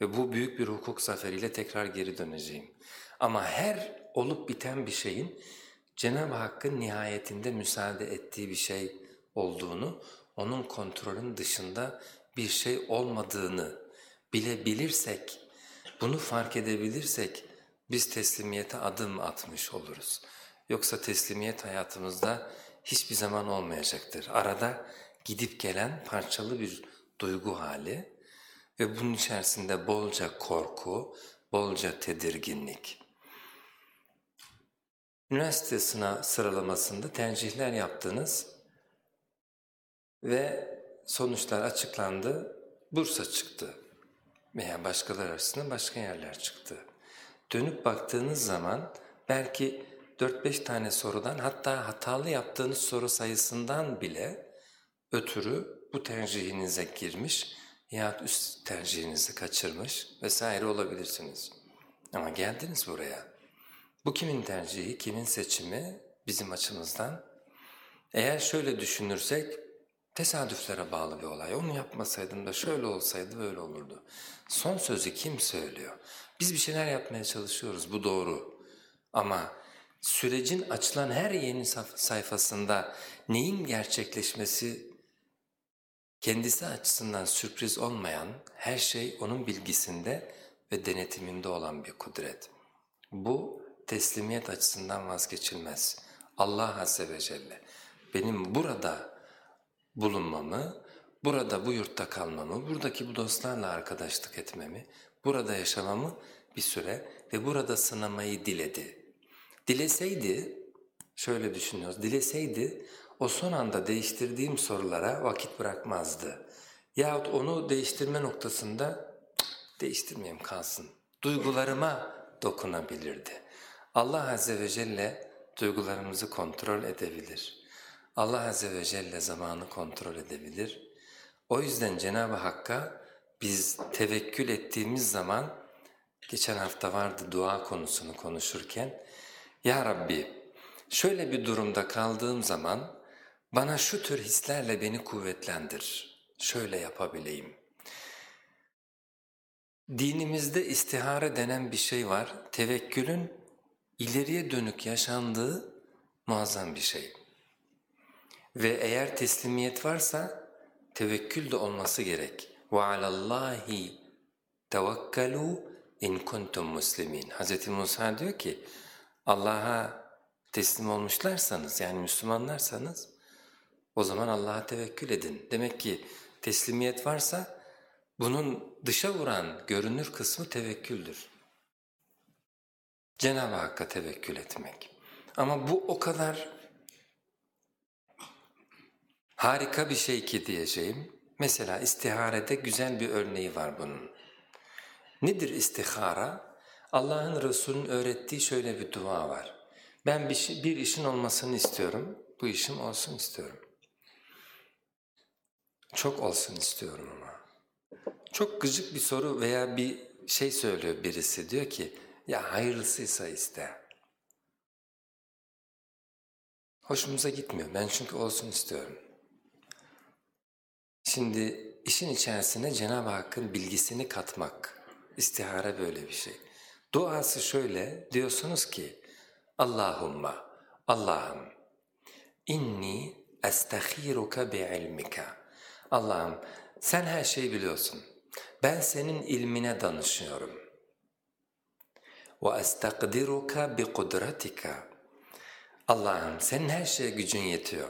Ve bu büyük bir hukuk zaferiyle tekrar geri döneceğim. Ama her olup biten bir şeyin Cenab-ı Hakk'ın nihayetinde müsaade ettiği bir şey olduğunu, onun kontrolün dışında bir şey olmadığını bilebilirsek, bunu fark edebilirsek biz teslimiyete adım atmış oluruz. Yoksa teslimiyet hayatımızda hiçbir zaman olmayacaktır. Arada gidip gelen parçalı bir duygu hali ve bunun içerisinde bolca korku, bolca tedirginlik. Üniversite sınav sıralamasında tercihler yaptınız ve sonuçlar açıklandı, Bursa çıktı veya başkalar arasında başka yerler çıktı. Dönüp baktığınız zaman belki 4-5 tane sorudan hatta hatalı yaptığınız soru sayısından bile ötürü bu tercihinize girmiş yahut üst tercihinizi kaçırmış vesaire olabilirsiniz. Ama geldiniz buraya. Bu kimin tercihi, kimin seçimi bizim açımızdan? Eğer şöyle düşünürsek tesadüflere bağlı bir olay. Onu yapmasaydım da şöyle olsaydı böyle olurdu. Son sözü kim söylüyor? Biz bir şeyler yapmaya çalışıyoruz, bu doğru. Ama sürecin açılan her yeni sayfasında neyin gerçekleşmesi kendisi açısından sürpriz olmayan her şey onun bilgisinde ve denetiminde olan bir kudret. Bu teslimiyet açısından vazgeçilmez. Allah Azze ve Celle benim burada bulunmamı, burada bu yurtta kalmamı, buradaki bu dostlarla arkadaşlık etmemi, burada yaşamamı bir süre ve burada sınamayı diledi. Dileseydi, şöyle düşünüyoruz, dileseydi o son anda değiştirdiğim sorulara vakit bırakmazdı. Yahut onu değiştirme noktasında değiştirmeyeyim kalsın. Duygularıma dokunabilirdi. Allah Azze ve Celle duygularımızı kontrol edebilir. Allah Azze ve Celle zamanı kontrol edebilir. O yüzden Cenab-ı Hakk'a biz tevekkül ettiğimiz zaman, geçen hafta vardı dua konusunu konuşurken, Ya Rabbi şöyle bir durumda kaldığım zaman bana şu tür hislerle beni kuvvetlendir, şöyle yapabileyim. Dinimizde istihare denen bir şey var, tevekkülün ileriye dönük yaşandığı muazzam bir şey. Ve eğer teslimiyet varsa tevekkül de olması gerek. وَعَلَى اللّٰهِ تَوَكَّلُوا in kuntum muslimin. Hz. Musa diyor ki Allah'a teslim olmuşlarsanız yani Müslümanlarsanız o zaman Allah'a tevekkül edin. Demek ki teslimiyet varsa bunun dışa vuran görünür kısmı tevekküldür. Cenab-ı Hakk'a tevekkül etmek. Ama bu o kadar harika bir şey ki diyeceğim. Mesela istiharede güzel bir örneği var bunun. Nedir istihara? Allah'ın Resulü'nün öğrettiği şöyle bir dua var. Ben bir, şey, bir işin olmasını istiyorum, bu işim olsun istiyorum. Çok olsun istiyorum ama. Çok gıcık bir soru veya bir şey söylüyor birisi diyor ki ya hayırlısıysa iste. Hoşumuza gitmiyor ben çünkü olsun istiyorum. Şimdi işin içerisine Cenab-ı Hakk'ın bilgisini katmak, istihare böyle bir şey. Duası şöyle diyorsunuz ki Allahumma, Allah'ım inni estahiruka bi'ilmika. Allah'ım sen her şeyi biliyorsun. Ben senin ilmine danışıyorum. Bi kudratika. Allah'ım senin her şeye gücün yetiyor.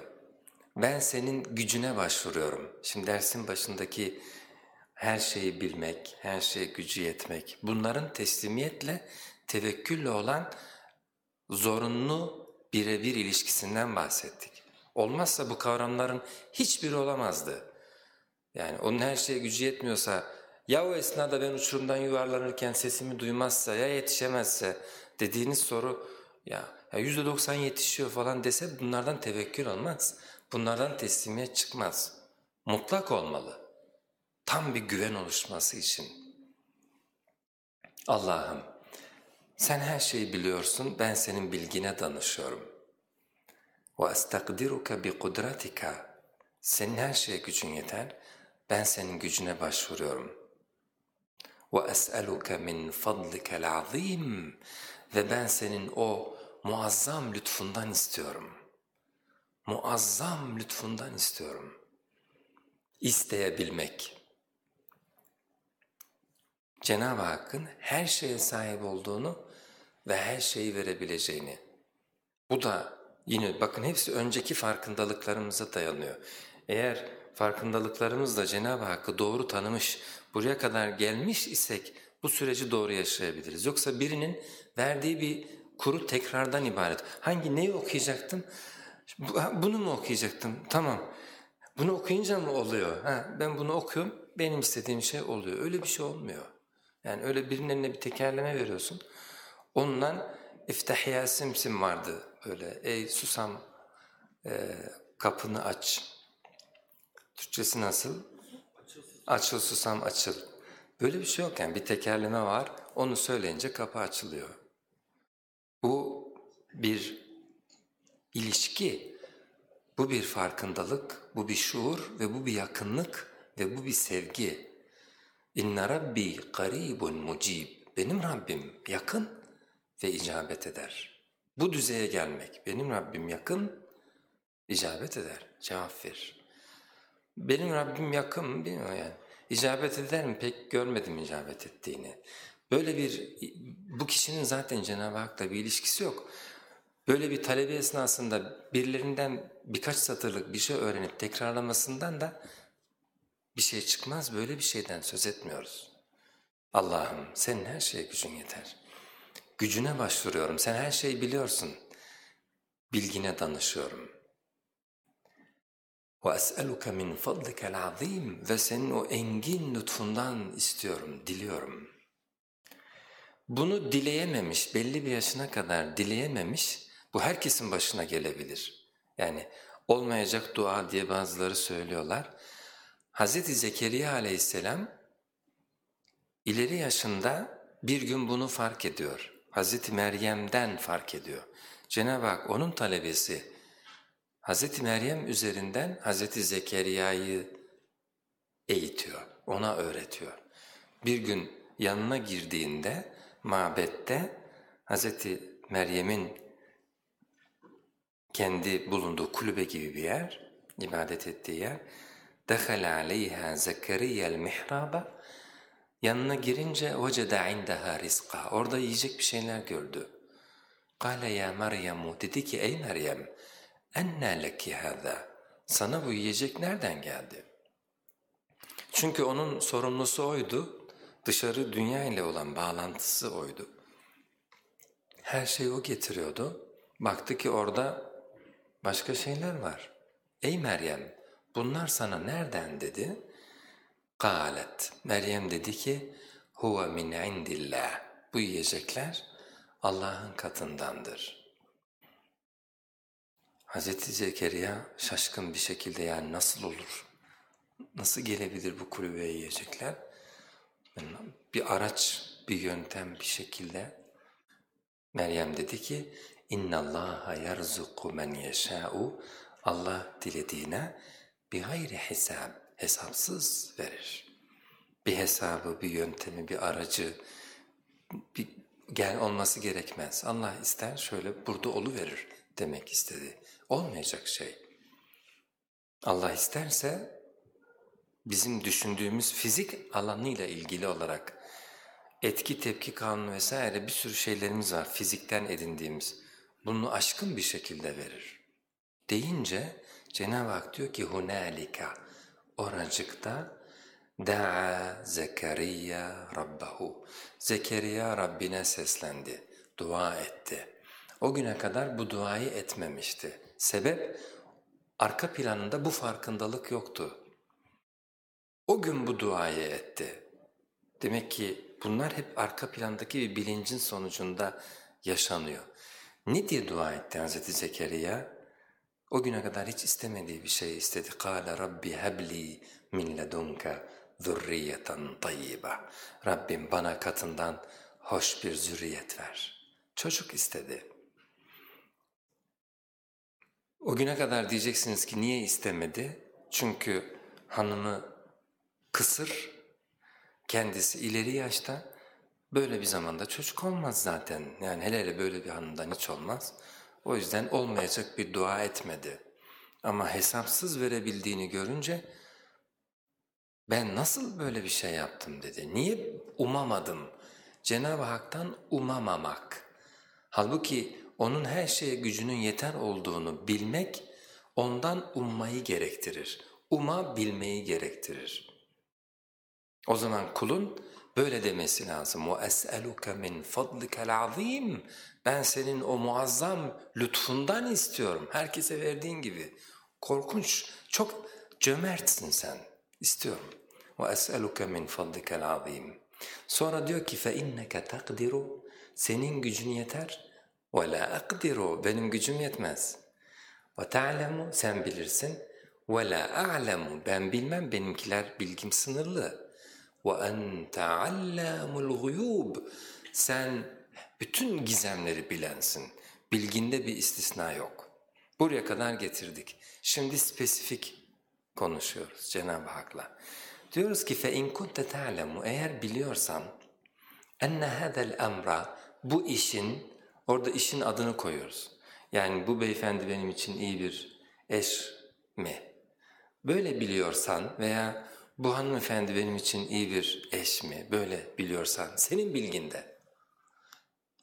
Ben senin gücüne başvuruyorum. Şimdi dersin başındaki her şeyi bilmek, her şeye gücü yetmek, bunların teslimiyetle, tevekkülle olan zorunlu birebir ilişkisinden bahsettik. Olmazsa bu kavramların hiçbiri olamazdı. Yani onun her şeye gücü yetmiyorsa, ya o esnada ben uçurumdan yuvarlanırken sesimi duymazsa, ya yetişemezse dediğiniz soru, ya yüzde doksan yetişiyor falan dese bunlardan tevekkül olmaz. Bunlardan teslimiyet çıkmaz. Mutlak olmalı. Tam bir güven oluşması için. Allah'ım sen her şeyi biliyorsun, ben senin bilgine danışıyorum. وَاَسْتَقْدِرُكَ بِقُدْرَتِكَ Senin her şeye gücün yeter, ben senin gücüne başvuruyorum. وَأَسْأَلُكَ مِنْ فَضْلِكَ الْعَظِيمِ Ve ben senin o muazzam lütfundan istiyorum. Muazzam lütfundan istiyorum. İsteyebilmek. Cenab-ı Hakk'ın her şeye sahip olduğunu ve her şeyi verebileceğini. Bu da yine bakın hepsi önceki farkındalıklarımıza dayanıyor. Eğer farkındalıklarımızla Cenab-ı Hakk'ı doğru tanımış, buraya kadar gelmiş isek bu süreci doğru yaşayabiliriz. Yoksa birinin verdiği bir kuru tekrardan ibaret. Hangi neyi okuyacaktım? Bunu mu okuyacaktım? Tamam. Bunu okuyunca mı oluyor? Ha, ben bunu okuyorum, benim istediğim şey oluyor. Öyle bir şey olmuyor. Yani öyle birinin eline bir tekerleme veriyorsun. Ondan iftahya simsim vardı öyle. Ey susam e, kapını aç. Türkçesi nasıl? Açıl susam açıl. Böyle bir şey yok yani bir tekerleme var. Onu söyleyince kapı açılıyor. Bu bir ilişki, bu bir farkındalık, bu bir şuur ve bu bir yakınlık ve bu bir sevgi. İnne Rabbi qaribun mucib. Benim Rabbim yakın ve icabet eder. Bu düzeye gelmek, benim Rabbim yakın, icabet eder, cevap verir. Benim Rabbim yakın mı bilmiyorum yani. İcabet eder mi pek görmedim icabet ettiğini. Böyle bir, bu kişinin zaten Cenab-ı Hak'la bir ilişkisi yok. Böyle bir talebe esnasında birilerinden birkaç satırlık bir şey öğrenip tekrarlamasından da bir şey çıkmaz, böyle bir şeyden söz etmiyoruz. Allah'ım senin her şeye gücün yeter. Gücüne başvuruyorum, sen her şeyi biliyorsun. Bilgine danışıyorum. وَأَسْأَلُكَ مِنْ فَضْلِكَ الْعَظِيمِ Ve senin o engin lütfundan istiyorum, diliyorum. Bunu dileyememiş, belli bir yaşına kadar dileyememiş, bu herkesin başına gelebilir. Yani olmayacak dua diye bazıları söylüyorlar. Hz. Zekeriya aleyhisselam ileri yaşında bir gün bunu fark ediyor. Hz. Meryem'den fark ediyor. Cenab-ı Hak onun talebesi Hz. Meryem üzerinden Hz. Zekeriya'yı eğitiyor, ona öğretiyor. Bir gün yanına girdiğinde mabette Hz. Meryem'in kendi bulunduğu kulübe gibi bir yer ibadet ettiği yer. دَخَلَ عَلَيْهَا زَكَرِيَّ الْمِحْرَابَ Yanına girince وَجَدَ عِنْدَهَا رِزْقًا Orada yiyecek bir şeyler gördü. قَالَ يَا مَرْيَمُ Dedi ki ey Meryem enne leki hâzâ. Sana bu yiyecek nereden geldi? Çünkü onun sorumlusu oydu, dışarı dünya ile olan bağlantısı oydu. Her şeyi o getiriyordu. Baktı ki orada başka şeyler var. Ey Meryem bunlar sana nereden dedi? Kalet. Meryem dedi ki huve min indillah. Bu yiyecekler Allah'ın katındandır.'' Hz. Zekeriya şaşkın bir şekilde yani nasıl olur? Nasıl gelebilir bu kulübeye yiyecekler? Bir araç, bir yöntem bir şekilde. Meryem dedi ki اِنَّ اللّٰهَ يَرْزُقُ مَنْ يَشَاءُ Allah dilediğine bir gayri hesap, hesapsız verir. Bir hesabı, bir yöntemi, bir aracı, bir gel olması gerekmez. Allah ister şöyle burada verir demek istedi. Olmayacak şey. Allah isterse bizim düşündüğümüz fizik alanıyla ilgili olarak etki tepki kanunu vesaire bir sürü şeylerimiz var fizikten edindiğimiz. Bunu aşkın bir şekilde verir. Deyince Cenab-ı Hak diyor ki hunalika oracıkta da'a Zekeriya rabbahu. Zekeriya Rabbine seslendi, dua etti. O güne kadar bu duayı etmemişti. Sebep arka planında bu farkındalık yoktu. O gün bu duayı etti. Demek ki bunlar hep arka plandaki bir bilincin sonucunda yaşanıyor. Ne diye dua etti Hz. Zekeriya? O güne kadar hiç istemediği bir şey istedi. قَالَ رَبِّ هَبْلِي مِنْ لَدُنْكَ ذُرِّيَّةً طَيِّبًا Rabbim bana katından hoş bir zürriyet ver. Çocuk istedi. O güne kadar diyeceksiniz ki niye istemedi? Çünkü hanımı kısır, kendisi ileri yaşta, böyle bir zamanda çocuk olmaz zaten. Yani hele hele böyle bir hanımdan hiç olmaz. O yüzden olmayacak bir dua etmedi. Ama hesapsız verebildiğini görünce ben nasıl böyle bir şey yaptım dedi. Niye umamadım? Cenab-ı Hak'tan umamamak. Halbuki onun her şeye gücünün yeter olduğunu bilmek ondan ummayı gerektirir. Uma bilmeyi gerektirir. O zaman kulun böyle demesi lazım. وَأَسْأَلُكَ مِنْ فَضْلِكَ الْعَظِيمِ Ben senin o muazzam lütfundan istiyorum. Herkese verdiğin gibi. Korkunç, çok cömertsin sen. İstiyorum. وَأَسْأَلُكَ مِنْ فَضْلِكَ الْعَظِيمِ Sonra diyor ki فَاِنَّكَ تَقْدِرُ Senin gücün yeter. وَلَا أَقْدِرُ Benim gücüm yetmez. وَتَعْلَمُ Sen bilirsin. وَلَا أَعْلَمُ Ben bilmem, benimkiler bilgim sınırlı. وَاَنْتَ عَلَّامُ الْغُيُوبِ Sen bütün gizemleri bilensin. Bilginde bir istisna yok. Buraya kadar getirdik. Şimdi spesifik konuşuyoruz Cenab-ı Hak'la. Diyoruz ki فَاِنْ كُنْتَ تَعْلَمُ Eğer biliyorsan اَنَّ هَذَا الْاَمْرَ Bu işin, orada işin adını koyuyoruz. Yani bu beyefendi benim için iyi bir eş mi? Böyle biliyorsan veya bu hanımefendi benim için iyi bir eş mi böyle biliyorsan senin bilginde.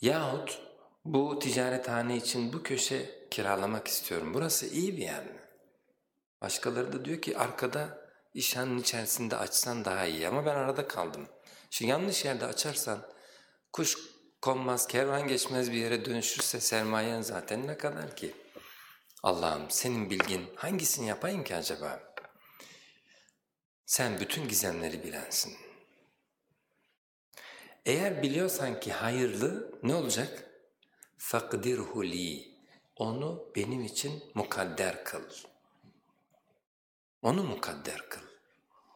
Yahut bu ticarethane için bu köşe kiralamak istiyorum. Burası iyi bir yer mi? Başkaları da diyor ki arkada işhanın içerisinde açsan daha iyi ama ben arada kaldım. Şimdi yanlış yerde açarsan kuş konmaz, kervan geçmez bir yere dönüşürse sermayen zaten ne kadar ki? Allah'ım senin bilgin hangisini yapayım ki acaba? Sen bütün gizemleri bilensin. Eğer biliyorsan ki hayırlı ne olacak? فَقْدِرْهُ لِي Onu benim için mukadder kıl. Onu mukadder kıl.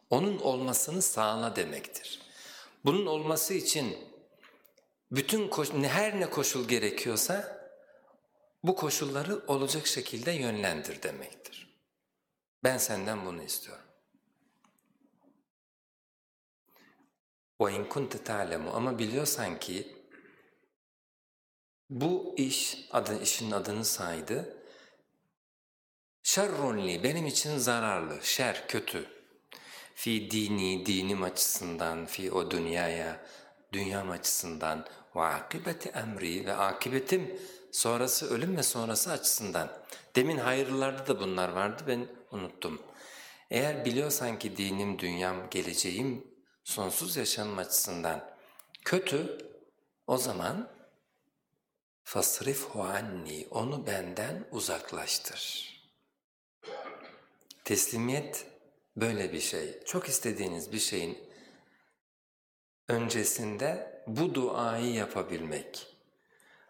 Onun olmasını sağla demektir. Bunun olması için bütün her ne koşul gerekiyorsa bu koşulları olacak şekilde yönlendir demektir. Ben senden bunu istiyorum. وَاِنْ كُنْتَ تَعْلَمُ Ama biliyorsan ki bu iş, adı, işin adını saydı, şerrun benim için zararlı, şer, kötü. Fi dini, dinim açısından, fi o dünyaya, dünyam açısından ve akibeti emri ve akibetim sonrası ölüm ve sonrası açısından. Demin hayırlılarda da bunlar vardı ben unuttum. Eğer biliyorsan ki dinim, dünyam, geleceğim sonsuz yaşamım açısından kötü o zaman fasrifhu anni onu benden uzaklaştır. Teslimiyet böyle bir şey. Çok istediğiniz bir şeyin öncesinde bu duayı yapabilmek.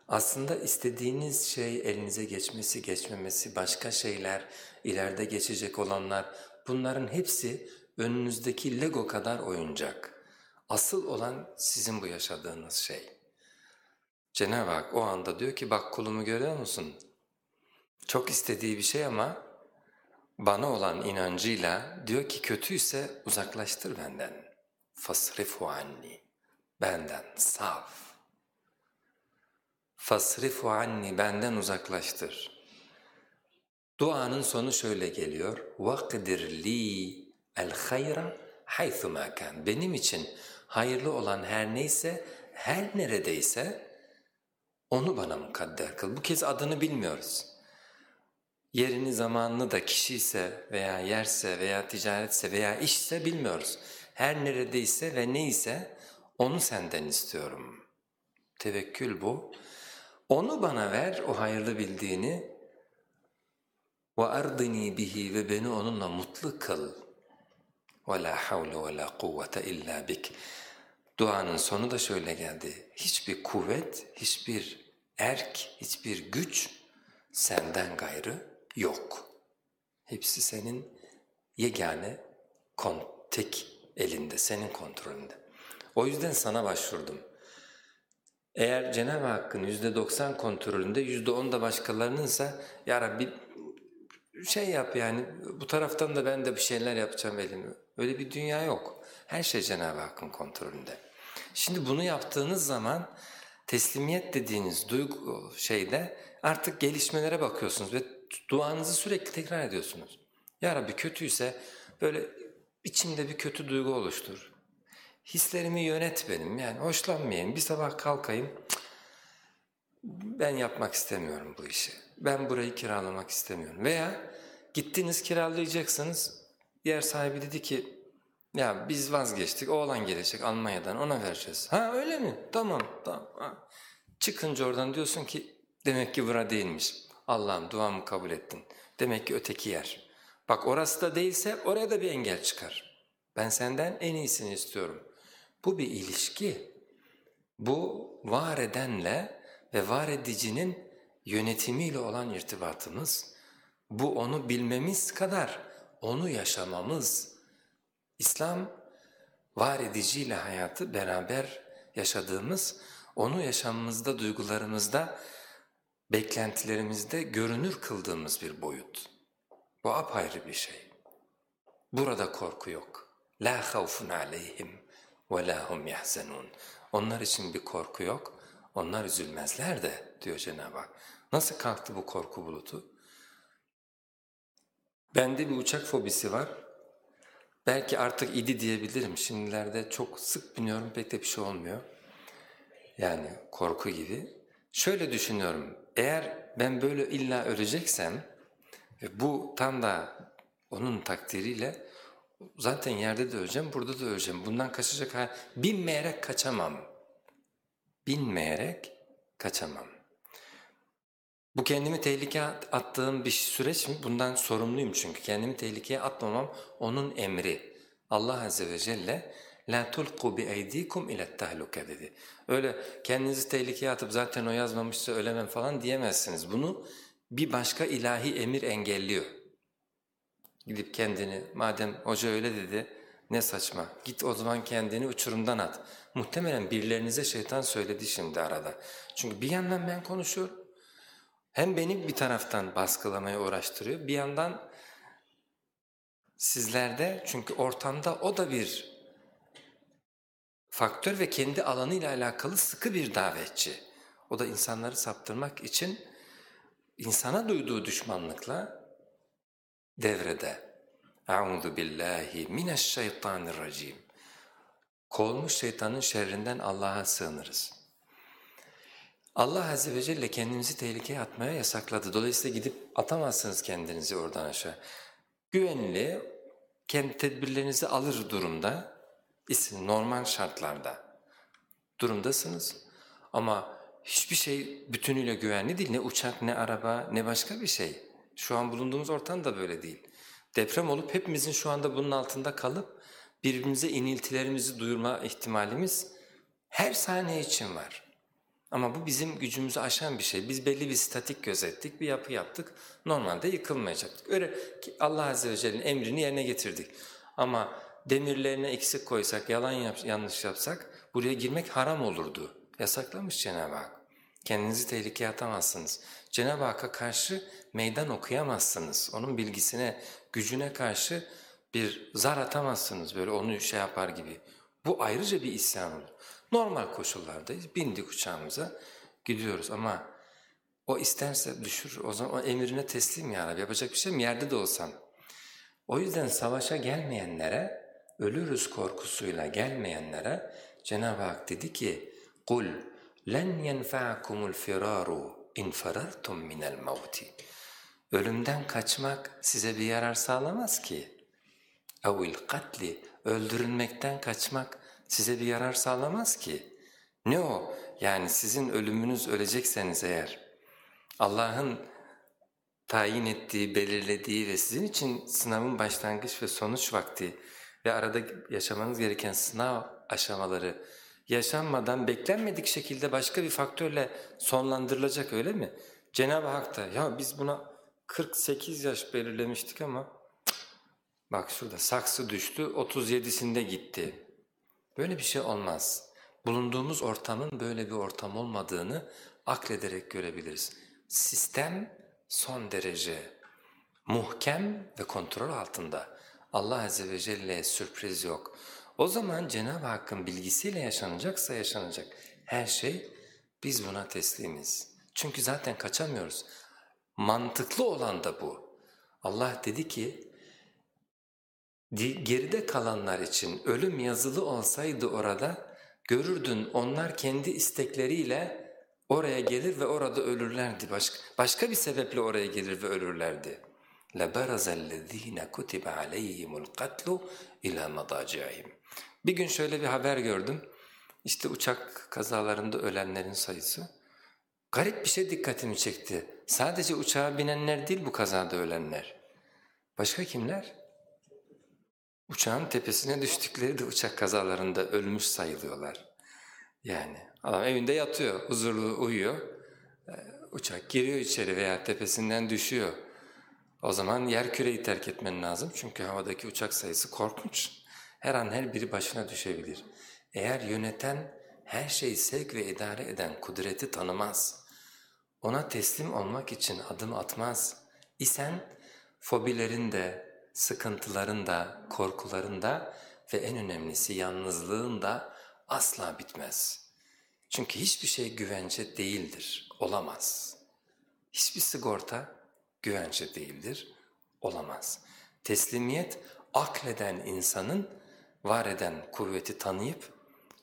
Aslında istediğiniz şey elinize geçmesi, geçmemesi, başka şeyler, ileride geçecek olanlar bunların hepsi önünüzdeki Lego kadar oyuncak. Asıl olan sizin bu yaşadığınız şey. Cenab-ı Hak o anda diyor ki bak kulumu görüyor musun? Çok istediği bir şey ama bana olan inancıyla diyor ki kötüyse uzaklaştır benden fasrifu anni benden saf. Fasrifu anni benden uzaklaştır. Duanın sonu şöyle geliyor. Vaqdir li el hayra haythu kan. Benim için hayırlı olan her neyse her neredeyse onu bana mukadder kıl. Bu kez adını bilmiyoruz. Yerini zamanını da kişi ise veya yerse veya ticaretse veya işse bilmiyoruz. Her neredeyse ve neyse onu senden istiyorum. Tevekkül bu. Onu bana ver, o hayırlı bildiğini ardini bihi ve beni onunla mutlu kıl. Havle ve la kuvvete illa bik. Duanın sonu da şöyle geldi. Hiçbir kuvvet, hiçbir erk, hiçbir güç senden gayrı yok. Hepsi senin yegane tek elinde, senin kontrolünde. O yüzden sana başvurdum. Eğer Cenab-ı Hakk'ın yüzde doksan kontrolünde, yüzde on da başkalarınınsa ya Rabbi şey yap yani bu taraftan da ben de bir şeyler yapacağım elimi. Öyle bir dünya yok. Her şey Cenab-ı Hakk'ın kontrolünde. Şimdi bunu yaptığınız zaman teslimiyet dediğiniz duygu şeyde artık gelişmelere bakıyorsunuz ve duanızı sürekli tekrar ediyorsunuz. Ya Rabbi kötüyse böyle içimde bir kötü duygu oluştur. Hislerimi yönet benim yani hoşlanmayayım bir sabah kalkayım ben yapmak istemiyorum bu işi. Ben burayı kiralamak istemiyorum. Veya gittiniz kiralayacaksınız yer sahibi dedi ki ya biz vazgeçtik oğlan gelecek Almanya'dan ona vereceğiz. Ha öyle mi? Tamam tamam. Çıkınca oradan diyorsun ki demek ki bura değilmiş. Allah'ım duamı kabul ettin. Demek ki öteki yer. Bak orası da değilse oraya da bir engel çıkar. Ben senden en iyisini istiyorum. Bu bir ilişki. Bu var edenle ve var edicinin yönetimiyle olan irtibatımız. Bu onu bilmemiz kadar onu yaşamamız. İslam var ediciyle hayatı beraber yaşadığımız, onu yaşamımızda, duygularımızda beklentilerimizde görünür kıldığımız bir boyut. Bu apayrı bir şey. Burada korku yok. La havfun aleyhim ve la hum. Onlar için bir korku yok. Onlar üzülmezler de diyor Cenab-ı Hak. Nasıl kalktı bu korku bulutu? Bende bir uçak fobisi var. Belki artık idi diyebilirim. Şimdilerde çok sık biniyorum pek de bir şey olmuyor. Yani korku gibi. Şöyle düşünüyorum, eğer ben böyle illa öleceksem ve bu tam da onun takdiriyle zaten yerde de öleceğim, burada da öleceğim. Bundan kaçacak hal, binmeyerek kaçamam. Binmeyerek kaçamam. Bu kendimi tehlikeye attığım bir süreç mi? Bundan sorumluyum çünkü. Kendimi tehlikeye atmamam onun emri. Allah Azze ve Celle tulqu bi eydikum ile tahluke dedi. Öyle kendinizi tehlikeye atıp zaten o yazmamışsa ölemem falan diyemezsiniz. Bunu bir başka ilahi emir engelliyor. Gidip kendini madem hoca öyle dedi ne saçma git o zaman kendini uçurumdan at. Muhtemelen birilerinize şeytan söyledi şimdi arada. Çünkü bir yandan ben konuşuyorum hem beni bir taraftan baskılamaya uğraştırıyor bir yandan sizlerde çünkü ortamda o da bir faktör ve kendi alanıyla alakalı sıkı bir davetçi. O da insanları saptırmak için insana duyduğu düşmanlıkla devrede. Euzu billahi mineşşeytanirracim. Kovulmuş şeytanın şerrinden Allah'a sığınırız. Allah Azze ve Celle kendimizi tehlikeye atmaya yasakladı. Dolayısıyla gidip atamazsınız kendinizi oradan aşağı. Güvenli, kendi tedbirlerinizi alır durumda, normal şartlarda durumdasınız. Ama hiçbir şey bütünüyle güvenli değil. Ne uçak, ne araba, ne başka bir şey. Şu an bulunduğumuz ortam da böyle değil. Deprem olup hepimizin şu anda bunun altında kalıp birbirimize iniltilerimizi duyurma ihtimalimiz her saniye için var. Ama bu bizim gücümüzü aşan bir şey. Biz belli bir statik gözettik, bir yapı yaptık. Normalde yıkılmayacaktık. Öyle ki Allah Azze ve Celle'nin emrini yerine getirdik. Ama demirlerine eksik koysak, yalan yap, yanlış yapsak buraya girmek haram olurdu. Yasaklamış Cenab-ı Hak. Kendinizi tehlikeye atamazsınız. Cenab-ı Hakk'a karşı meydan okuyamazsınız. Onun bilgisine, gücüne karşı bir zar atamazsınız böyle onu şey yapar gibi. Bu ayrıca bir isyan olur. Normal koşullardayız, bindik uçağımıza, gidiyoruz ama o isterse düşür, o zaman emrine teslim ya Rabbi, yapacak bir şey mi? Yerde de olsan. O yüzden savaşa gelmeyenlere, ölürüz korkusuyla gelmeyenlere Cenab-ı Hak dedi ki, قُلْ لَنْ يَنْفَعَكُمُ الْفِرَارُ اِنْ فَرَرْتُمْ مِنَ الْمَوْتِ Ölümden kaçmak size bir yarar sağlamaz ki. اَوْ الْقَتْلِ Öldürülmekten kaçmak size bir yarar sağlamaz ki. Ne o? Yani sizin ölümünüz ölecekseniz eğer Allah'ın tayin ettiği, belirlediği ve sizin için sınavın başlangıç ve sonuç vakti ve arada yaşamanız gereken sınav aşamaları yaşanmadan beklenmedik şekilde başka bir faktörle sonlandırılacak öyle mi? Cenab-ı Hak da ya biz buna 48 yaş belirlemiştik ama bak şurada saksı düştü 37'sinde gitti. Böyle bir şey olmaz. Bulunduğumuz ortamın böyle bir ortam olmadığını aklederek görebiliriz. Sistem son derece muhkem ve kontrol altında. Allah Azze ve Celle'ye sürpriz yok. O zaman Cenab-ı Hakk'ın bilgisiyle yaşanacaksa yaşanacak her şey biz buna teslimiz. Çünkü zaten kaçamıyoruz. Mantıklı olan da bu. Allah dedi ki geride kalanlar için ölüm yazılı olsaydı orada görürdün onlar kendi istekleriyle oraya gelir ve orada ölürlerdi. Başka, başka bir sebeple oraya gelir ve ölürlerdi. لَبَرَزَ الَّذ۪ينَ كُتِبَ عَلَيْهِمُ الْقَتْلُ اِلَى مَضَاجِعِهِمْ bir gün şöyle bir haber gördüm. İşte uçak kazalarında ölenlerin sayısı. Garip bir şey dikkatimi çekti. Sadece uçağa binenler değil bu kazada ölenler. Başka kimler? Uçağın tepesine düştükleri de uçak kazalarında ölmüş sayılıyorlar. Yani adam evinde yatıyor, huzurlu uyuyor, ee, uçak giriyor içeri veya tepesinden düşüyor. O zaman yer küreyi terk etmen lazım çünkü havadaki uçak sayısı korkunç. Her an her biri başına düşebilir. Eğer yöneten her şeyi sevk ve idare eden kudreti tanımaz, ona teslim olmak için adım atmaz isen fobilerin de, sıkıntıların da, korkuların da ve en önemlisi yalnızlığın da asla bitmez. Çünkü hiçbir şey güvence değildir, olamaz. Hiçbir sigorta güvence değildir, olamaz. Teslimiyet akleden insanın var eden kuvveti tanıyıp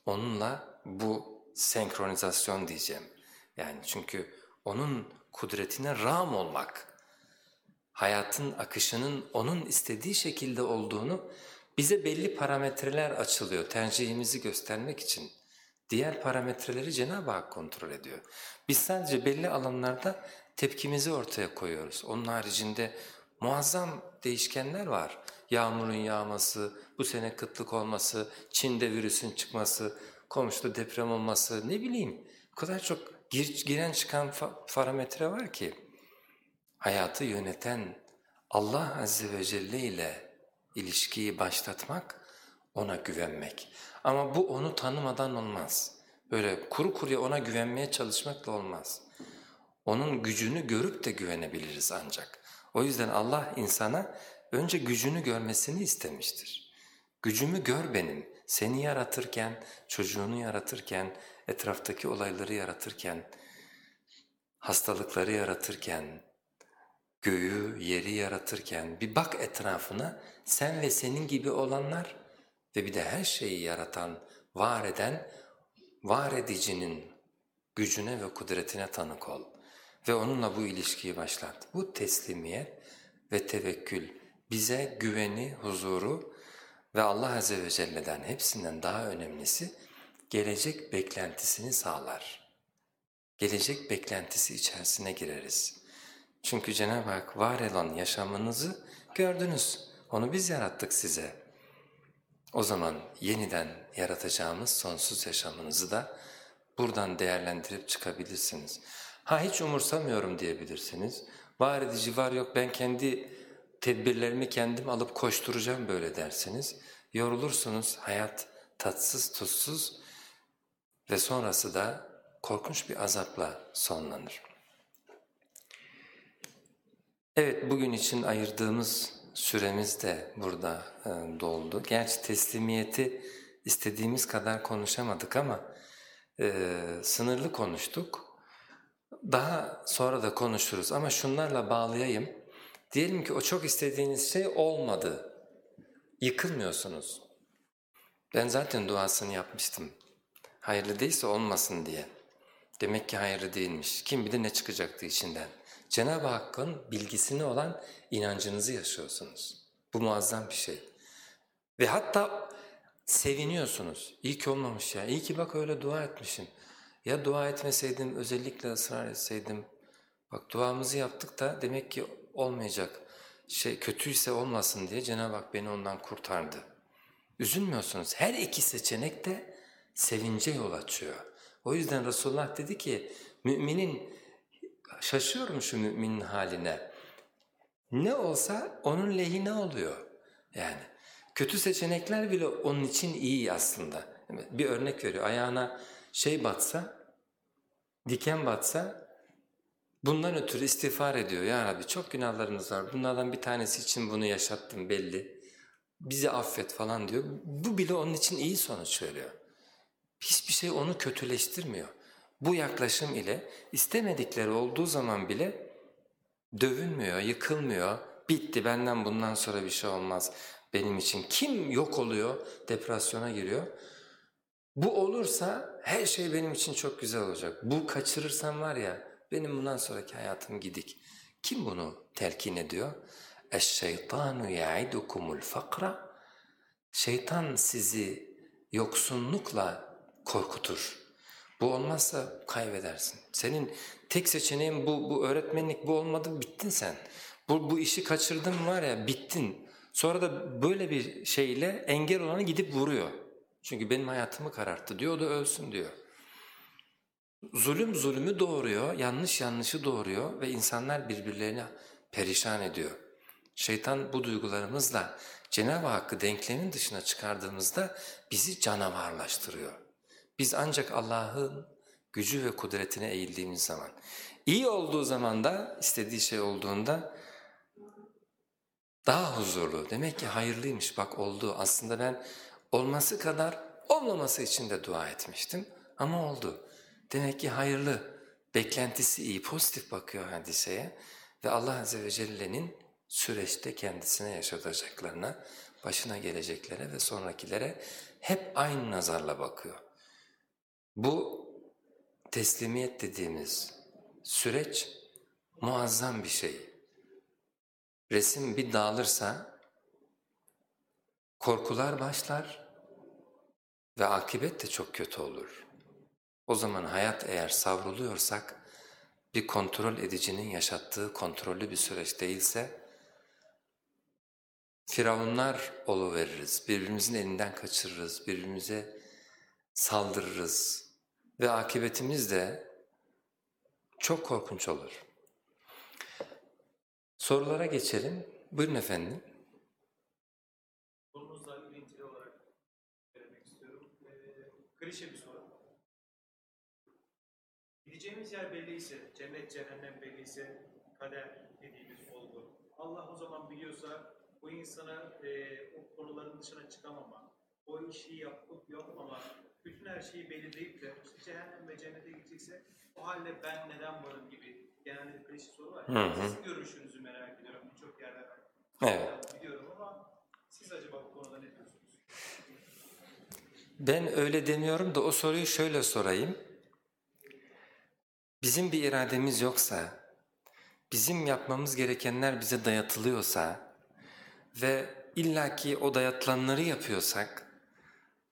onunla bu senkronizasyon diyeceğim. Yani çünkü onun kudretine ram olmak hayatın akışının onun istediği şekilde olduğunu bize belli parametreler açılıyor tercihimizi göstermek için. Diğer parametreleri Cenab-ı Hak kontrol ediyor. Biz sadece belli alanlarda tepkimizi ortaya koyuyoruz. Onun haricinde muazzam değişkenler var. Yağmurun yağması, bu sene kıtlık olması, Çin'de virüsün çıkması, komşuda deprem olması ne bileyim. O kadar çok gir, giren çıkan parametre var ki hayatı yöneten Allah Azze ve Celle ile ilişkiyi başlatmak, ona güvenmek. Ama bu onu tanımadan olmaz. Böyle kuru kuruya ona güvenmeye çalışmakla olmaz. Onun gücünü görüp de güvenebiliriz ancak. O yüzden Allah insana önce gücünü görmesini istemiştir. Gücümü gör benim, seni yaratırken, çocuğunu yaratırken, etraftaki olayları yaratırken, hastalıkları yaratırken, göğü, yeri yaratırken bir bak etrafına sen ve senin gibi olanlar ve bir de her şeyi yaratan, var eden, var edicinin gücüne ve kudretine tanık ol. Ve onunla bu ilişkiyi başlat. Bu teslimiyet ve tevekkül bize güveni, huzuru ve Allah Azze ve Celle'den hepsinden daha önemlisi gelecek beklentisini sağlar. Gelecek beklentisi içerisine gireriz. Çünkü Cenab-ı Hak var olan yaşamınızı gördünüz. Onu biz yarattık size. O zaman yeniden yaratacağımız sonsuz yaşamınızı da buradan değerlendirip çıkabilirsiniz. Ha hiç umursamıyorum diyebilirsiniz. Var edici var yok ben kendi tedbirlerimi kendim alıp koşturacağım böyle dersiniz. Yorulursunuz hayat tatsız tuzsuz ve sonrası da korkunç bir azapla sonlanır. Evet bugün için ayırdığımız süremiz de burada e, doldu. Gerçi teslimiyeti istediğimiz kadar konuşamadık ama e, sınırlı konuştuk. Daha sonra da konuşuruz ama şunlarla bağlayayım. Diyelim ki o çok istediğiniz şey olmadı. Yıkılmıyorsunuz. Ben zaten duasını yapmıştım. Hayırlı değilse olmasın diye. Demek ki hayırlı değilmiş. Kim bilir ne çıkacaktı içinden. Cenab-ı Hakk'ın bilgisini olan inancınızı yaşıyorsunuz. Bu muazzam bir şey. Ve hatta seviniyorsunuz. İyi ki olmamış ya, iyi ki bak öyle dua etmişim. Ya dua etmeseydim, özellikle ısrar etseydim. Bak duamızı yaptık da demek ki olmayacak. Şey kötüyse olmasın diye Cenab-ı Hak beni ondan kurtardı. Üzülmüyorsunuz. Her iki seçenek de sevince yol açıyor. O yüzden Resulullah dedi ki müminin şaşıyorum şu müminin haline. Ne olsa onun lehine oluyor yani. Kötü seçenekler bile onun için iyi aslında. Bir örnek veriyor. Ayağına şey batsa, diken batsa bundan ötürü istiğfar ediyor. Ya Rabbi çok günahlarımız var. Bunlardan bir tanesi için bunu yaşattım belli. Bizi affet falan diyor. Bu bile onun için iyi sonuç veriyor. Hiçbir şey onu kötüleştirmiyor. Bu yaklaşım ile istemedikleri olduğu zaman bile dövünmüyor, yıkılmıyor. Bitti benden bundan sonra bir şey olmaz benim için. Kim yok oluyor, depresyona giriyor. Bu olursa her şey benim için çok güzel olacak. Bu kaçırırsam var ya benim bundan sonraki hayatım gidik. Kim bunu telkin ediyor? Eşşeytanu ya'idukumul fakra. Şeytan sizi yoksunlukla korkutur. Bu olmazsa kaybedersin. Senin tek seçeneğin bu, bu öğretmenlik bu olmadı bittin sen. Bu, bu işi kaçırdın var ya bittin. Sonra da böyle bir şeyle engel olanı gidip vuruyor. Çünkü benim hayatımı kararttı diyor o da ölsün diyor. Zulüm zulümü doğuruyor, yanlış yanlışı doğuruyor ve insanlar birbirlerini perişan ediyor. Şeytan bu duygularımızla Cenab-ı Hakk'ı denklemin dışına çıkardığımızda bizi canavarlaştırıyor. Biz ancak Allah'ın gücü ve kudretine eğildiğimiz zaman, iyi olduğu zaman da istediği şey olduğunda daha huzurlu. Demek ki hayırlıymış bak oldu. Aslında ben olması kadar olmaması için de dua etmiştim ama oldu. Demek ki hayırlı, beklentisi iyi, pozitif bakıyor hadiseye ve Allah Azze ve Celle'nin süreçte kendisine yaşatacaklarına, başına geleceklere ve sonrakilere hep aynı nazarla bakıyor. Bu teslimiyet dediğimiz süreç muazzam bir şey. Resim bir dağılırsa korkular başlar ve akıbet de çok kötü olur. O zaman hayat eğer savruluyorsak bir kontrol edicinin yaşattığı kontrollü bir süreç değilse firavunlar oluveririz, birbirimizin elinden kaçırırız, birbirimize saldırırız ve akıbetimiz de çok korkunç olur. Sorulara geçelim. Buyurun efendim. Konumuzla ilintili olarak vermek istiyorum. Ee, klişe bir Gideceğimiz yer belliyse, cennet cehennem belliyse, kader dediğimiz olgu. Allah o zaman biliyorsa bu insana e, o konuların dışına çıkamama, o işi yapıp yapmama bütün her şeyi belirleyip de işte cehennem ve cennete gidecekse o halde ben neden varım gibi genelde bir klişe soru var. Hı hı. Sizin görüşünüzü merak ediyorum. Birçok yerden Evet. biliyorum ama siz acaba bu konuda ne diyorsunuz? Ben öyle demiyorum da o soruyu şöyle sorayım. Bizim bir irademiz yoksa, bizim yapmamız gerekenler bize dayatılıyorsa ve illaki o dayatılanları yapıyorsak,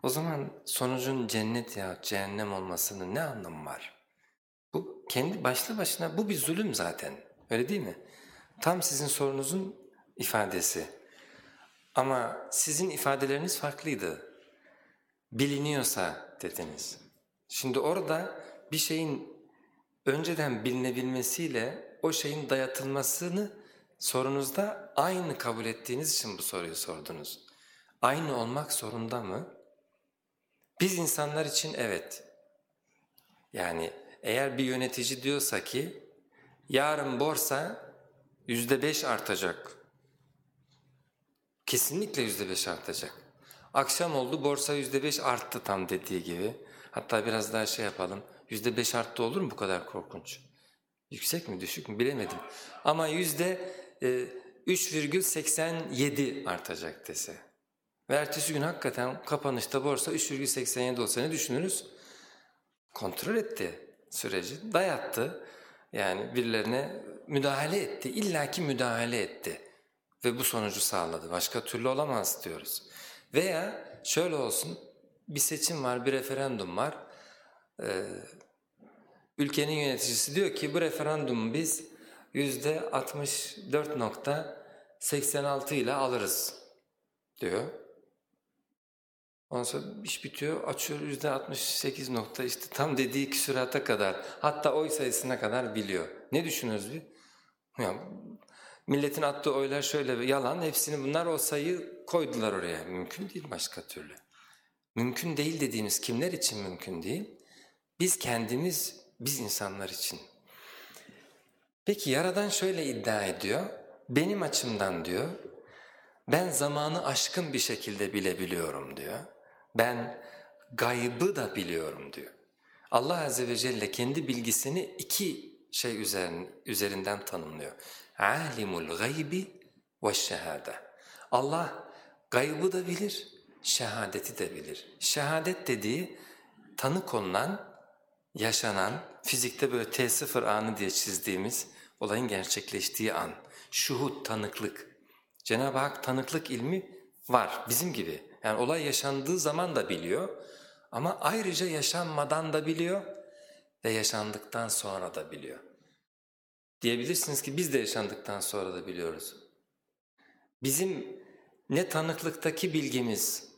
o zaman sonucun cennet ya cehennem olmasının ne anlamı var? Bu kendi başlı başına bu bir zulüm zaten. Öyle değil mi? Tam sizin sorunuzun ifadesi. Ama sizin ifadeleriniz farklıydı biliniyorsa dediniz. Şimdi orada bir şeyin önceden bilinebilmesiyle o şeyin dayatılmasını sorunuzda aynı kabul ettiğiniz için bu soruyu sordunuz. Aynı olmak zorunda mı? Biz insanlar için evet. Yani eğer bir yönetici diyorsa ki yarın borsa yüzde beş artacak. Kesinlikle yüzde beş artacak. Akşam oldu borsa yüzde beş arttı tam dediği gibi. Hatta biraz daha şey yapalım. Yüzde beş arttı olur mu bu kadar korkunç? Yüksek mi düşük mü bilemedim. Ama yüzde e, 3,87 artacak dese. Ve ertesi gün hakikaten kapanışta borsa 3,87 olsa ne düşünürüz? Kontrol etti süreci, dayattı. Yani birilerine müdahale etti, illaki müdahale etti. Ve bu sonucu sağladı. Başka türlü olamaz diyoruz. Veya şöyle olsun, bir seçim var, bir referandum var. Ee, ülkenin yöneticisi diyor ki bu referandumu biz yüzde 64.86 ile alırız diyor. Ondan sonra iş bitiyor, açıyor yüzde 68 nokta işte tam dediği küsurata kadar, hatta oy sayısına kadar biliyor. Ne düşünüyoruz bir? Ya, milletin attığı oylar şöyle yalan, hepsini bunlar o sayı koydular oraya. Mümkün değil başka türlü. Mümkün değil dediğimiz kimler için mümkün değil? Biz kendimiz, biz insanlar için. Peki Yaradan şöyle iddia ediyor, benim açımdan diyor, ben zamanı aşkın bir şekilde bilebiliyorum diyor. Ben gaybı da biliyorum diyor. Allah Azze ve Celle kendi bilgisini iki şey üzerinden tanımlıyor. Alimul gaybi ve şehade. Allah gaybı da bilir, şehadeti de bilir. Şehadet dediği tanı konulan, yaşanan, fizikte böyle T0 anı diye çizdiğimiz olayın gerçekleştiği an. Şuhut, tanıklık. Cenab-ı Hak tanıklık ilmi var bizim gibi. Yani olay yaşandığı zaman da biliyor ama ayrıca yaşanmadan da biliyor ve yaşandıktan sonra da biliyor. Diyebilirsiniz ki biz de yaşandıktan sonra da biliyoruz. Bizim ne tanıklıktaki bilgimiz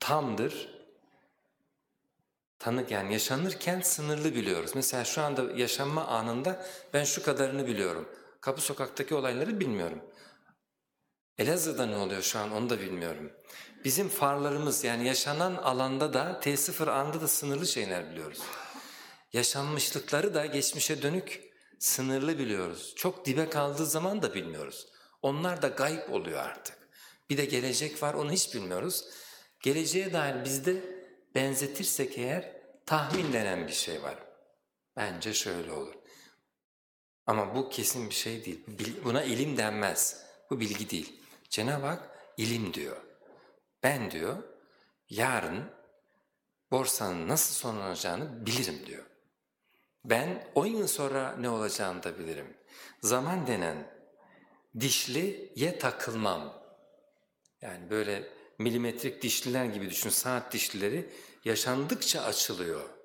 tamdır, tanık yani yaşanırken sınırlı biliyoruz. Mesela şu anda yaşanma anında ben şu kadarını biliyorum. Kapı sokaktaki olayları bilmiyorum. Elazığ'da ne oluyor şu an onu da bilmiyorum. Bizim farlarımız yani yaşanan alanda da T0 anda da sınırlı şeyler biliyoruz. Yaşanmışlıkları da geçmişe dönük sınırlı biliyoruz. Çok dibe kaldığı zaman da bilmiyoruz. Onlar da gayb oluyor artık. Bir de gelecek var onu hiç bilmiyoruz. Geleceğe dair bizde benzetirsek eğer tahmin denen bir şey var. Bence şöyle olur. Ama bu kesin bir şey değil. Buna ilim denmez. Bu bilgi değil. Cenab-ı Hak ilim diyor. Ben diyor yarın borsanın nasıl sonlanacağını bilirim diyor. Ben 10 yıl sonra ne olacağını da bilirim. Zaman denen dişliye takılmam. Yani böyle milimetrik dişliler gibi düşün, saat dişlileri yaşandıkça açılıyor.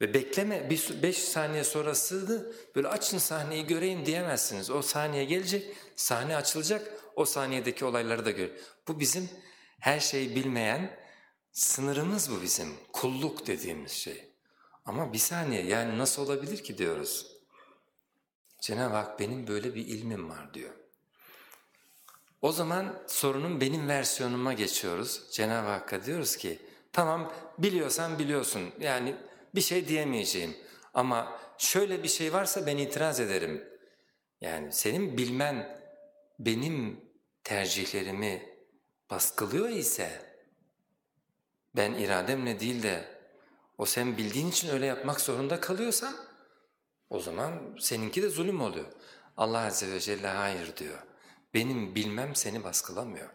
Ve bekleme, bir beş saniye sonrasını böyle açın sahneyi göreyim diyemezsiniz. O saniye gelecek, sahne açılacak, o saniyedeki olayları da gör. Bu bizim her şeyi bilmeyen sınırımız bu bizim, kulluk dediğimiz şey. Ama bir saniye yani nasıl olabilir ki diyoruz. Cenab-ı Hak benim böyle bir ilmim var diyor. O zaman sorunun benim versiyonuma geçiyoruz. Cenab-ı Hakk'a diyoruz ki tamam biliyorsan biliyorsun yani bir şey diyemeyeceğim ama şöyle bir şey varsa ben itiraz ederim. Yani senin bilmen benim tercihlerimi baskılıyor ise ben irademle değil de o sen bildiğin için öyle yapmak zorunda kalıyorsan o zaman seninki de zulüm oluyor. Allah Azze ve Celle hayır diyor. Benim bilmem seni baskılamıyor.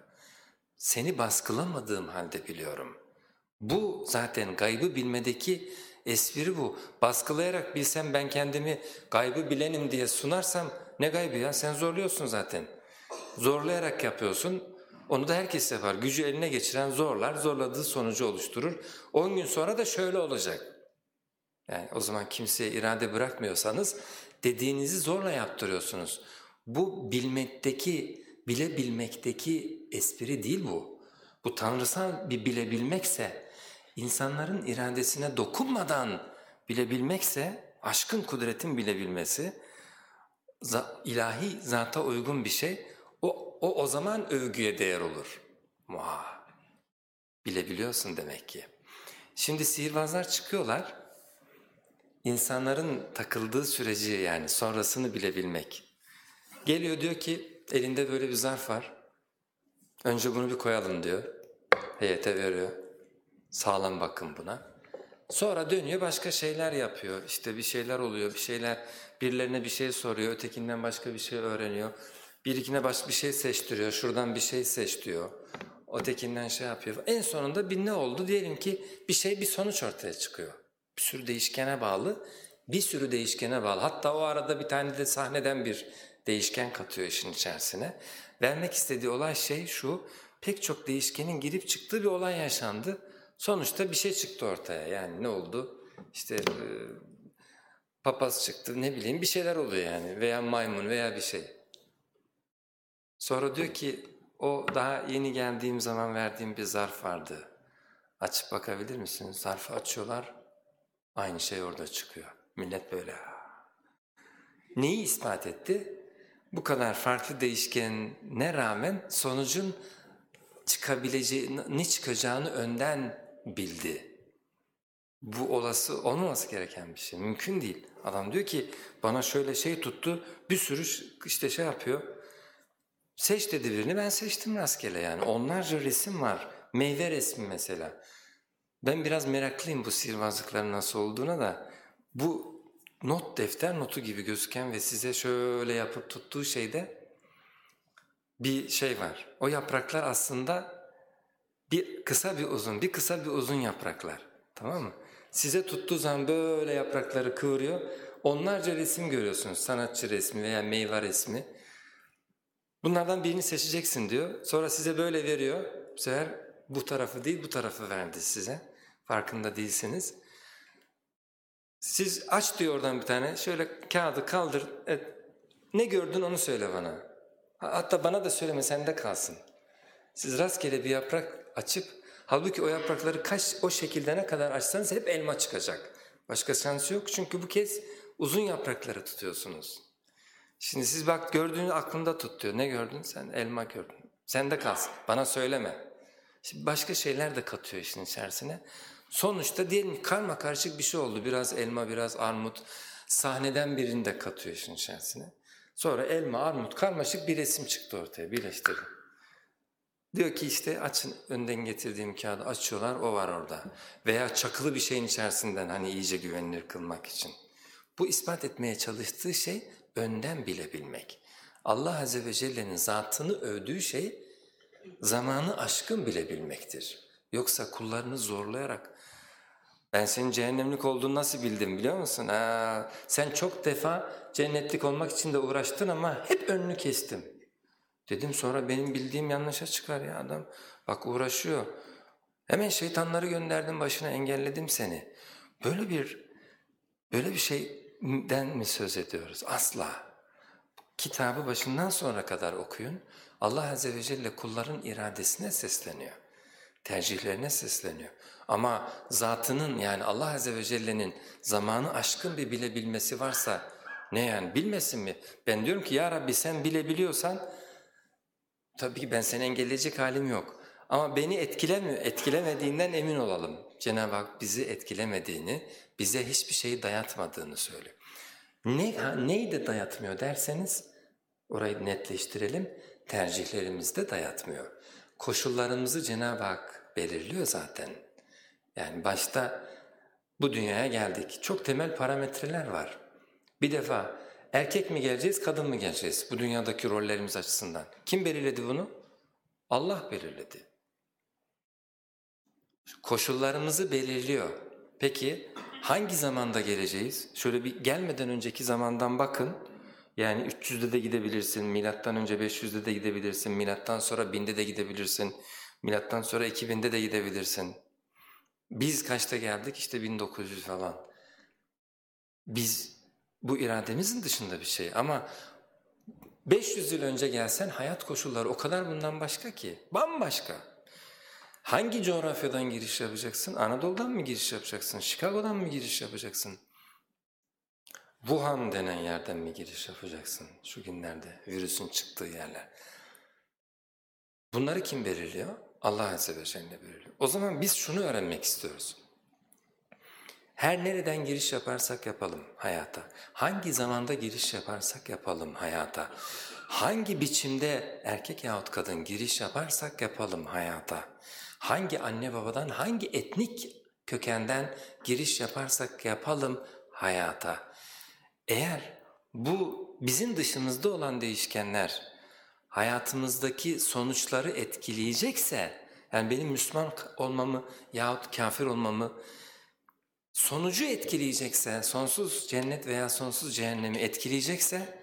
Seni baskılamadığım halde biliyorum. Bu zaten gaybı bilmedeki espri bu. Baskılayarak bilsem ben kendimi gaybı bilenim diye sunarsam ne gaybı ya sen zorluyorsun zaten. Zorlayarak yapıyorsun. Onu da herkes yapar. Gücü eline geçiren zorlar, zorladığı sonucu oluşturur. 10 gün sonra da şöyle olacak. Yani o zaman kimseye irade bırakmıyorsanız dediğinizi zorla yaptırıyorsunuz. Bu bilmekteki, bilebilmekteki espri değil bu. Bu tanrısal bir bilebilmekse, insanların iradesine dokunmadan bilebilmekse, aşkın kudretin bilebilmesi, ilahi zata uygun bir şey, o, o, o zaman övgüye değer olur. Muha! Bilebiliyorsun demek ki. Şimdi sihirbazlar çıkıyorlar, insanların takıldığı süreci yani sonrasını bilebilmek. Geliyor diyor ki elinde böyle bir zarf var. Önce bunu bir koyalım diyor. Heyete veriyor. Sağlam bakın buna. Sonra dönüyor başka şeyler yapıyor. İşte bir şeyler oluyor, bir şeyler birilerine bir şey soruyor, ötekinden başka bir şey öğreniyor. Birikine başka bir şey seçtiriyor, şuradan bir şey seç diyor. Ötekinden şey yapıyor. En sonunda bir ne oldu? Diyelim ki bir şey bir sonuç ortaya çıkıyor. Bir sürü değişkene bağlı, bir sürü değişkene bağlı. Hatta o arada bir tane de sahneden bir değişken katıyor işin içerisine. Vermek istediği olay şey şu, pek çok değişkenin girip çıktığı bir olay yaşandı. Sonuçta bir şey çıktı ortaya. Yani ne oldu? İşte e, papaz çıktı, ne bileyim bir şeyler oluyor yani veya maymun veya bir şey. Sonra diyor ki o daha yeni geldiğim zaman verdiğim bir zarf vardı. Açıp bakabilir misiniz? Zarfı açıyorlar, aynı şey orada çıkıyor. Millet böyle. Neyi ispat etti? Bu kadar farklı değişkenine rağmen sonucun çıkabileceği, ne çıkacağını önden bildi. Bu olası olmaması gereken bir şey. Mümkün değil. Adam diyor ki bana şöyle şey tuttu, bir sürü işte şey yapıyor. Seç dedi birini, ben seçtim rastgele yani. Onlarca resim var. Meyve resmi mesela. Ben biraz meraklıyım bu sihirbazlıkların nasıl olduğuna da. Bu not defter notu gibi gözüken ve size şöyle yapıp tuttuğu şeyde bir şey var. O yapraklar aslında bir kısa bir uzun, bir kısa bir uzun yapraklar. Tamam mı? Size tuttuğu zaman böyle yaprakları kıvırıyor. Onlarca resim görüyorsunuz. Sanatçı resmi veya meyve resmi. Bunlardan birini seçeceksin diyor. Sonra size böyle veriyor. Bu sefer bu tarafı değil bu tarafı verdi size. Farkında değilsiniz. Siz aç diyor oradan bir tane. Şöyle kağıdı kaldır. Evet. Ne gördün onu söyle bana. Hatta bana da söyleme sende kalsın. Siz rastgele bir yaprak açıp halbuki o yaprakları kaç o şekilde ne kadar açsanız hep elma çıkacak. Başka şansı yok çünkü bu kez uzun yaprakları tutuyorsunuz. Şimdi siz bak gördüğünü aklında tut diyor. Ne gördün sen? Elma gördün. Sende kalsın. Bana söyleme. Şimdi başka şeyler de katıyor işin içerisine. Sonuçta diyelim karma karışık bir şey oldu. Biraz elma, biraz armut. Sahneden birini de katıyor işin içerisine. Sonra elma, armut, karmaşık bir resim çıktı ortaya, birleştirdi. Diyor ki işte açın önden getirdiğim kağıdı açıyorlar, o var orada. Veya çakılı bir şeyin içerisinden hani iyice güvenilir kılmak için. Bu ispat etmeye çalıştığı şey önden bilebilmek. Allah Azze ve Celle'nin zatını övdüğü şey zamanı aşkın bilebilmektir. Yoksa kullarını zorlayarak ben senin cehennemlik olduğunu nasıl bildim biliyor musun? Ha, sen çok defa cennetlik olmak için de uğraştın ama hep önünü kestim. Dedim sonra benim bildiğim yanlışa çıkar ya adam. Bak uğraşıyor. Hemen şeytanları gönderdim başına engelledim seni. Böyle bir böyle bir şeyden mi söz ediyoruz? Asla. Kitabı başından sonra kadar okuyun. Allah Azze ve Celle kulların iradesine sesleniyor. Tercihlerine sesleniyor. Ama zatının yani Allah Azze ve Celle'nin zamanı aşkın bir bilebilmesi varsa ne yani bilmesin mi? Ben diyorum ki ya Rabbi sen bilebiliyorsan tabii ki ben seni engelleyecek halim yok. Ama beni etkilemiyor, etkilemediğinden emin olalım. Cenab-ı Hak bizi etkilemediğini, bize hiçbir şeyi dayatmadığını söylüyor. Ne, ha, neyi de dayatmıyor derseniz orayı netleştirelim. Tercihlerimizi de dayatmıyor. Koşullarımızı Cenab-ı Hak belirliyor zaten. Yani başta bu dünyaya geldik. Çok temel parametreler var. Bir defa erkek mi geleceğiz, kadın mı geleceğiz bu dünyadaki rollerimiz açısından? Kim belirledi bunu? Allah belirledi. Koşullarımızı belirliyor. Peki hangi zamanda geleceğiz? Şöyle bir gelmeden önceki zamandan bakın. Yani 300'de de gidebilirsin, milattan önce 500'de de gidebilirsin, milattan sonra 1000'de de gidebilirsin, milattan sonra 2000'de de gidebilirsin. Biz kaçta geldik? İşte 1900 falan. Biz bu irademizin dışında bir şey ama 500 yıl önce gelsen hayat koşulları o kadar bundan başka ki, bambaşka. Hangi coğrafyadan giriş yapacaksın? Anadolu'dan mı giriş yapacaksın? Chicago'dan mı giriş yapacaksın? Wuhan denen yerden mi giriş yapacaksın şu günlerde virüsün çıktığı yerler? Bunları kim belirliyor? Allah Azze ve Celle belirliyor. O zaman biz şunu öğrenmek istiyoruz. Her nereden giriş yaparsak yapalım hayata, hangi zamanda giriş yaparsak yapalım hayata, hangi biçimde erkek yahut kadın giriş yaparsak yapalım hayata, hangi anne babadan, hangi etnik kökenden giriş yaparsak yapalım hayata. Eğer bu bizim dışımızda olan değişkenler hayatımızdaki sonuçları etkileyecekse, yani benim Müslüman olmamı yahut kafir olmamı sonucu etkileyecekse, sonsuz cennet veya sonsuz cehennemi etkileyecekse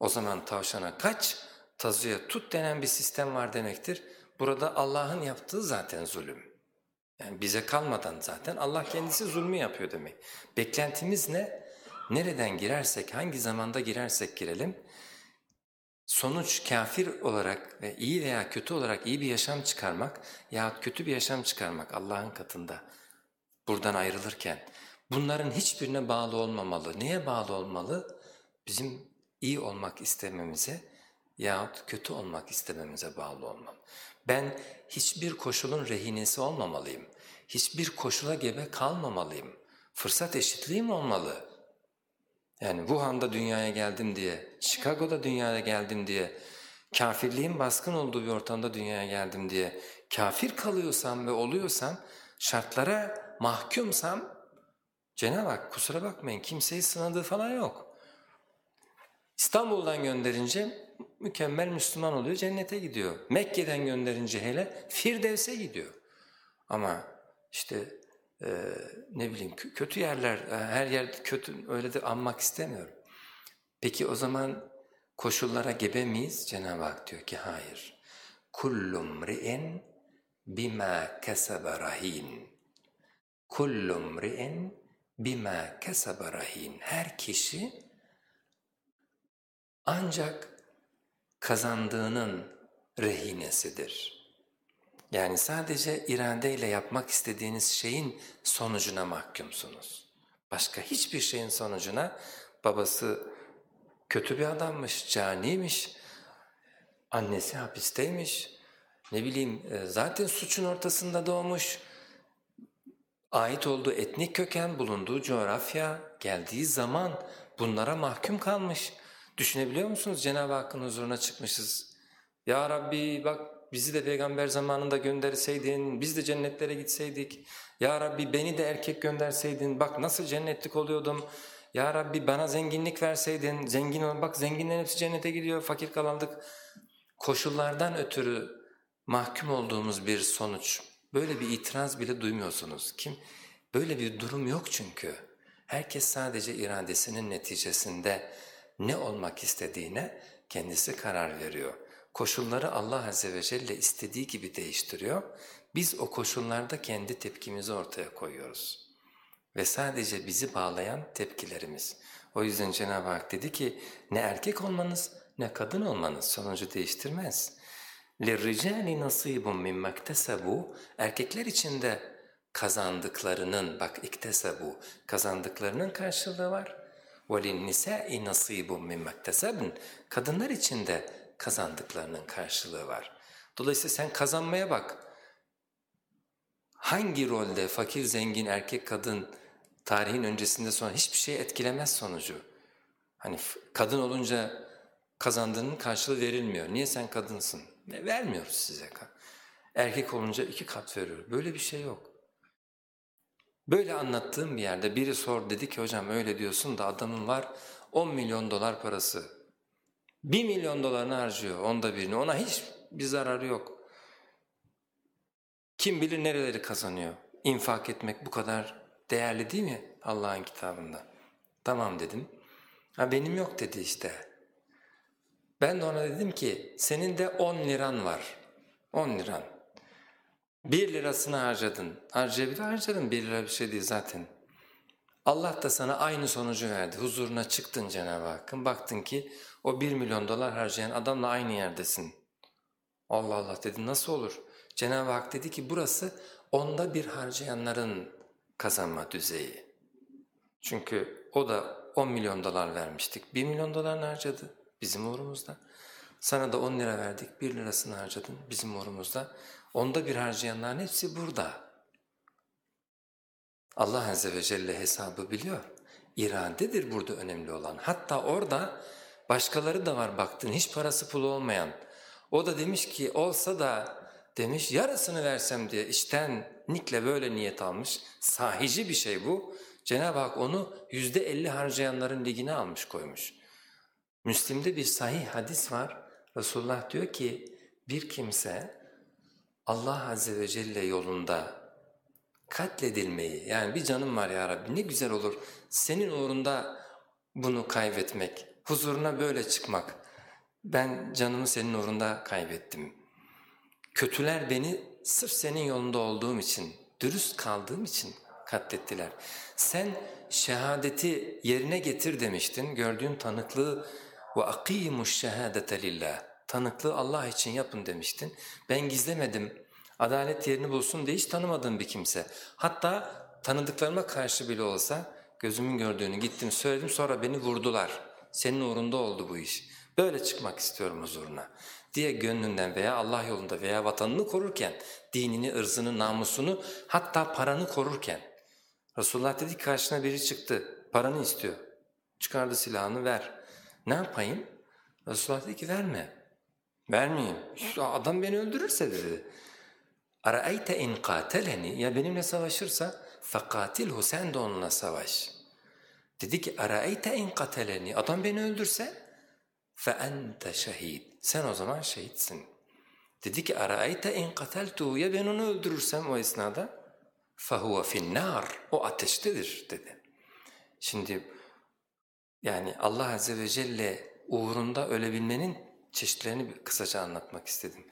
o zaman tavşana kaç, tazıya tut denen bir sistem var demektir. Burada Allah'ın yaptığı zaten zulüm. Yani bize kalmadan zaten Allah kendisi zulmü yapıyor demek. Beklentimiz ne? Nereden girersek, hangi zamanda girersek girelim, sonuç kafir olarak ve iyi veya kötü olarak iyi bir yaşam çıkarmak yahut kötü bir yaşam çıkarmak Allah'ın katında buradan ayrılırken bunların hiçbirine bağlı olmamalı. Neye bağlı olmalı? Bizim iyi olmak istememize yahut kötü olmak istememize bağlı olmalı. Ben hiçbir koşulun rehinesi olmamalıyım. Hiçbir koşula gebe kalmamalıyım. Fırsat eşitliğim olmalı. Yani Wuhan'da dünyaya geldim diye, Chicago'da dünyaya geldim diye, kafirliğin baskın olduğu bir ortamda dünyaya geldim diye kafir kalıyorsam ve oluyorsam, şartlara mahkumsam, Cenab-ı Hak kusura bakmayın kimseyi sınadığı falan yok. İstanbul'dan gönderince mükemmel Müslüman oluyor, cennete gidiyor. Mekke'den gönderince hele Firdevs'e gidiyor. Ama işte e, ne bileyim kötü yerler, e, her yer kötü öyle de anmak istemiyorum. Peki o zaman koşullara gebe miyiz? Cenab-ı Hak diyor ki hayır. Kullum ri'in bima kesebe rahin. Kullum ri'in bima kesebe rahin. Her kişi ancak kazandığının rehinesidir. Yani sadece iradeyle yapmak istediğiniz şeyin sonucuna mahkumsunuz. Başka hiçbir şeyin sonucuna babası kötü bir adammış, caniymiş, annesi hapisteymiş, ne bileyim e, zaten suçun ortasında doğmuş, ait olduğu etnik köken, bulunduğu coğrafya, geldiği zaman bunlara mahkum kalmış. Düşünebiliyor musunuz Cenab-ı Hakk'ın huzuruna çıkmışız. Ya Rabbi bak bizi de peygamber zamanında gönderseydin, biz de cennetlere gitseydik. Ya Rabbi beni de erkek gönderseydin, bak nasıl cennetlik oluyordum. Ya Rabbi bana zenginlik verseydin, zengin ol, bak zenginlerin hepsi cennete gidiyor, fakir kalandık. Koşullardan ötürü mahkum olduğumuz bir sonuç. Böyle bir itiraz bile duymuyorsunuz. Kim? Böyle bir durum yok çünkü. Herkes sadece iradesinin neticesinde ne olmak istediğine kendisi karar veriyor Koşulları Allah Azze ve Celle istediği gibi değiştiriyor. Biz o koşullarda kendi tepkimizi ortaya koyuyoruz. Ve sadece bizi bağlayan tepkilerimiz. O yüzden Cenab-ı Hak dedi ki ne erkek olmanız ne kadın olmanız sonucu değiştirmez. لِلرِّجَالِ نَصِيبٌ مِمَّا اكْتَسَبُوا Erkekler için de kazandıklarının, bak iktesebu, kazandıklarının karşılığı var. وَلِلنِّسَاءِ نَصِيبٌ مِمَّا اكْتَسَبْنَ Kadınlar için de kazandıklarının karşılığı var. Dolayısıyla sen kazanmaya bak. Hangi rolde fakir, zengin, erkek, kadın tarihin öncesinde sonra hiçbir şey etkilemez sonucu. Hani kadın olunca kazandığının karşılığı verilmiyor. Niye sen kadınsın? Ne vermiyoruz size. Erkek olunca iki kat veriyor. Böyle bir şey yok. Böyle anlattığım bir yerde biri sor dedi ki hocam öyle diyorsun da adamın var 10 milyon dolar parası. 1 milyon dolarını harcıyor onda birini ona hiç bir zararı yok. Kim bilir nereleri kazanıyor. İnfak etmek bu kadar değerli değil mi Allah'ın kitabında? Tamam dedim. Ha benim yok dedi işte. Ben de ona dedim ki senin de 10 liran var. 10 liran. 1 lirasını harcadın. Harcayabilir harcadın 1 lira bir şey değil zaten. Allah da sana aynı sonucu verdi. Huzuruna çıktın Cenab-ı Hakk'ın. Baktın ki o 1 milyon dolar harcayan adamla aynı yerdesin. Allah Allah dedi nasıl olur? Cenab-ı Hak dedi ki burası onda bir harcayanların kazanma düzeyi. Çünkü o da 10 milyon dolar vermiştik. 1 milyon dolar harcadı bizim uğrumuzda. Sana da 10 lira verdik, 1 lirasını harcadın bizim uğrumuzda. Onda bir harcayanların hepsi burada. Allah Azze ve Celle hesabı biliyor. İradedir burada önemli olan. Hatta orada başkaları da var baktın hiç parası pulu olmayan. O da demiş ki olsa da demiş yarısını versem diye iştenlikle böyle niyet almış. Sahici bir şey bu. Cenab-ı Hak onu yüzde elli harcayanların ligine almış koymuş. Müslim'de bir sahih hadis var. Resulullah diyor ki bir kimse Allah Azze ve Celle yolunda katledilmeyi yani bir canım var ya Rabbi ne güzel olur senin uğrunda bunu kaybetmek, huzuruna böyle çıkmak. Ben canımı senin uğrunda kaybettim. Kötüler beni sırf senin yolunda olduğum için, dürüst kaldığım için katlettiler. Sen şehadeti yerine getir demiştin, gördüğün tanıklığı ve akimuş şehadete lillah. Tanıklığı Allah için yapın demiştin. Ben gizlemedim. Adalet yerini bulsun diye hiç tanımadığım bir kimse. Hatta tanıdıklarıma karşı bile olsa gözümün gördüğünü gittim söyledim sonra beni vurdular Senin uğrunda oldu bu iş. Böyle çıkmak istiyorum huzuruna diye gönlünden veya Allah yolunda veya vatanını korurken, dinini, ırzını, namusunu hatta paranı korurken. Resulullah dedi ki karşına biri çıktı, paranı istiyor. Çıkardı silahını ver. Ne yapayım? Resulullah dedi ki verme. Vermeyeyim. Adam beni öldürürse dedi. اَرَأَيْتَ اِنْ قَاتَلَنِي Ya benimle savaşırsa فَقَاتِلْهُ sen de onunla savaş. Dedi ki اَرَأَيْتَ اِنْ قَتَلَنِي Adam beni öldürse فَاَنْتَ şehid. Sen o zaman şehitsin. Dedi ki اَرَأَيْتَ اِنْ قَتَلْتُهُ Ya ben onu öldürürsem o esnada فَهُوَ فِي النَّارِ O ateştedir dedi. Şimdi yani Allah Azze ve Celle uğrunda ölebilmenin çeşitlerini kısaca anlatmak istedim.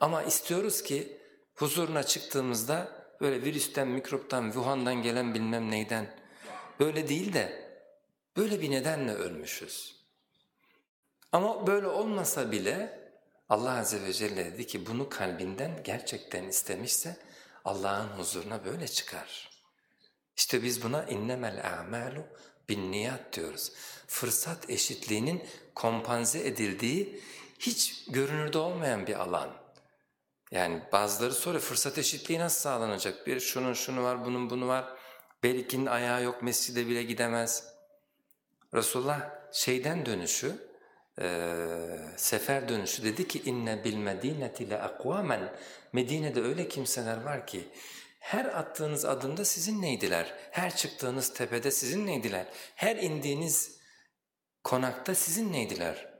Ama istiyoruz ki huzuruna çıktığımızda böyle virüsten, mikroptan, Wuhan'dan gelen bilmem neyden böyle değil de böyle bir nedenle ölmüşüz. Ama böyle olmasa bile Allah Azze ve Celle dedi ki bunu kalbinden gerçekten istemişse Allah'ın huzuruna böyle çıkar. İşte biz buna innemel a'malu bin niyat diyoruz. Fırsat eşitliğinin kompanze edildiği hiç görünürde olmayan bir alan. Yani bazıları soruyor fırsat eşitliği nasıl sağlanacak? Bir şunun şunu var, bunun bunu var. Berik'in ayağı yok, mescide bile gidemez. Resulullah şeyden dönüşü, e, sefer dönüşü dedi ki inne bil medineti le akvamen Medine'de öyle kimseler var ki her attığınız adımda sizin neydiler? Her çıktığınız tepede sizin neydiler? Her indiğiniz konakta sizin neydiler?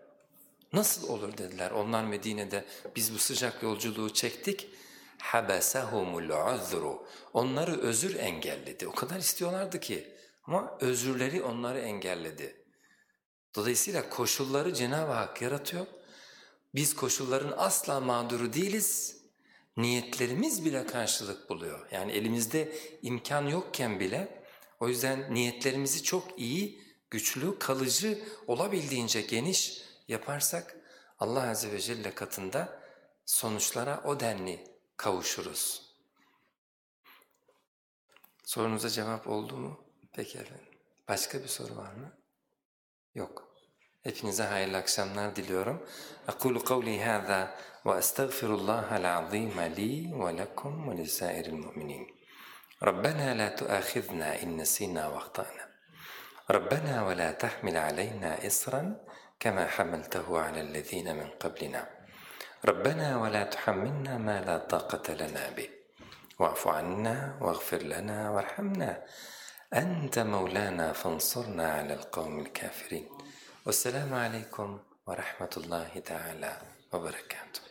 Nasıl olur dediler onlar Medine'de biz bu sıcak yolculuğu çektik. Habasahumul uzru. Onları özür engelledi. O kadar istiyorlardı ki ama özürleri onları engelledi. Dolayısıyla koşulları Cenab-ı Hak yaratıyor. Biz koşulların asla mağduru değiliz. Niyetlerimiz bile karşılık buluyor. Yani elimizde imkan yokken bile o yüzden niyetlerimizi çok iyi, güçlü, kalıcı, olabildiğince geniş yaparsak Allah Azze ve Celle katında sonuçlara o denli kavuşuruz. Sorunuza cevap oldu mu? Peki efendim. Başka bir soru var mı? Yok. Hepinize hayırlı akşamlar diliyorum. أقول قولي هذا وأستغفر الله العظيم لي ولكم ولسائر المؤمنين. ربنا لا تؤاخذنا إن نسينا واخطأنا. ربنا ولا تحمل علينا إصرا كما حملته على الذين من قبلنا. ربنا ولا تحملنا ما لا طاقة لنا به. واعف عنا واغفر لنا وارحمنا أنت مولانا فانصرنا على القوم الكافرين. والسلام عليكم ورحمة الله تعالى وبركاته.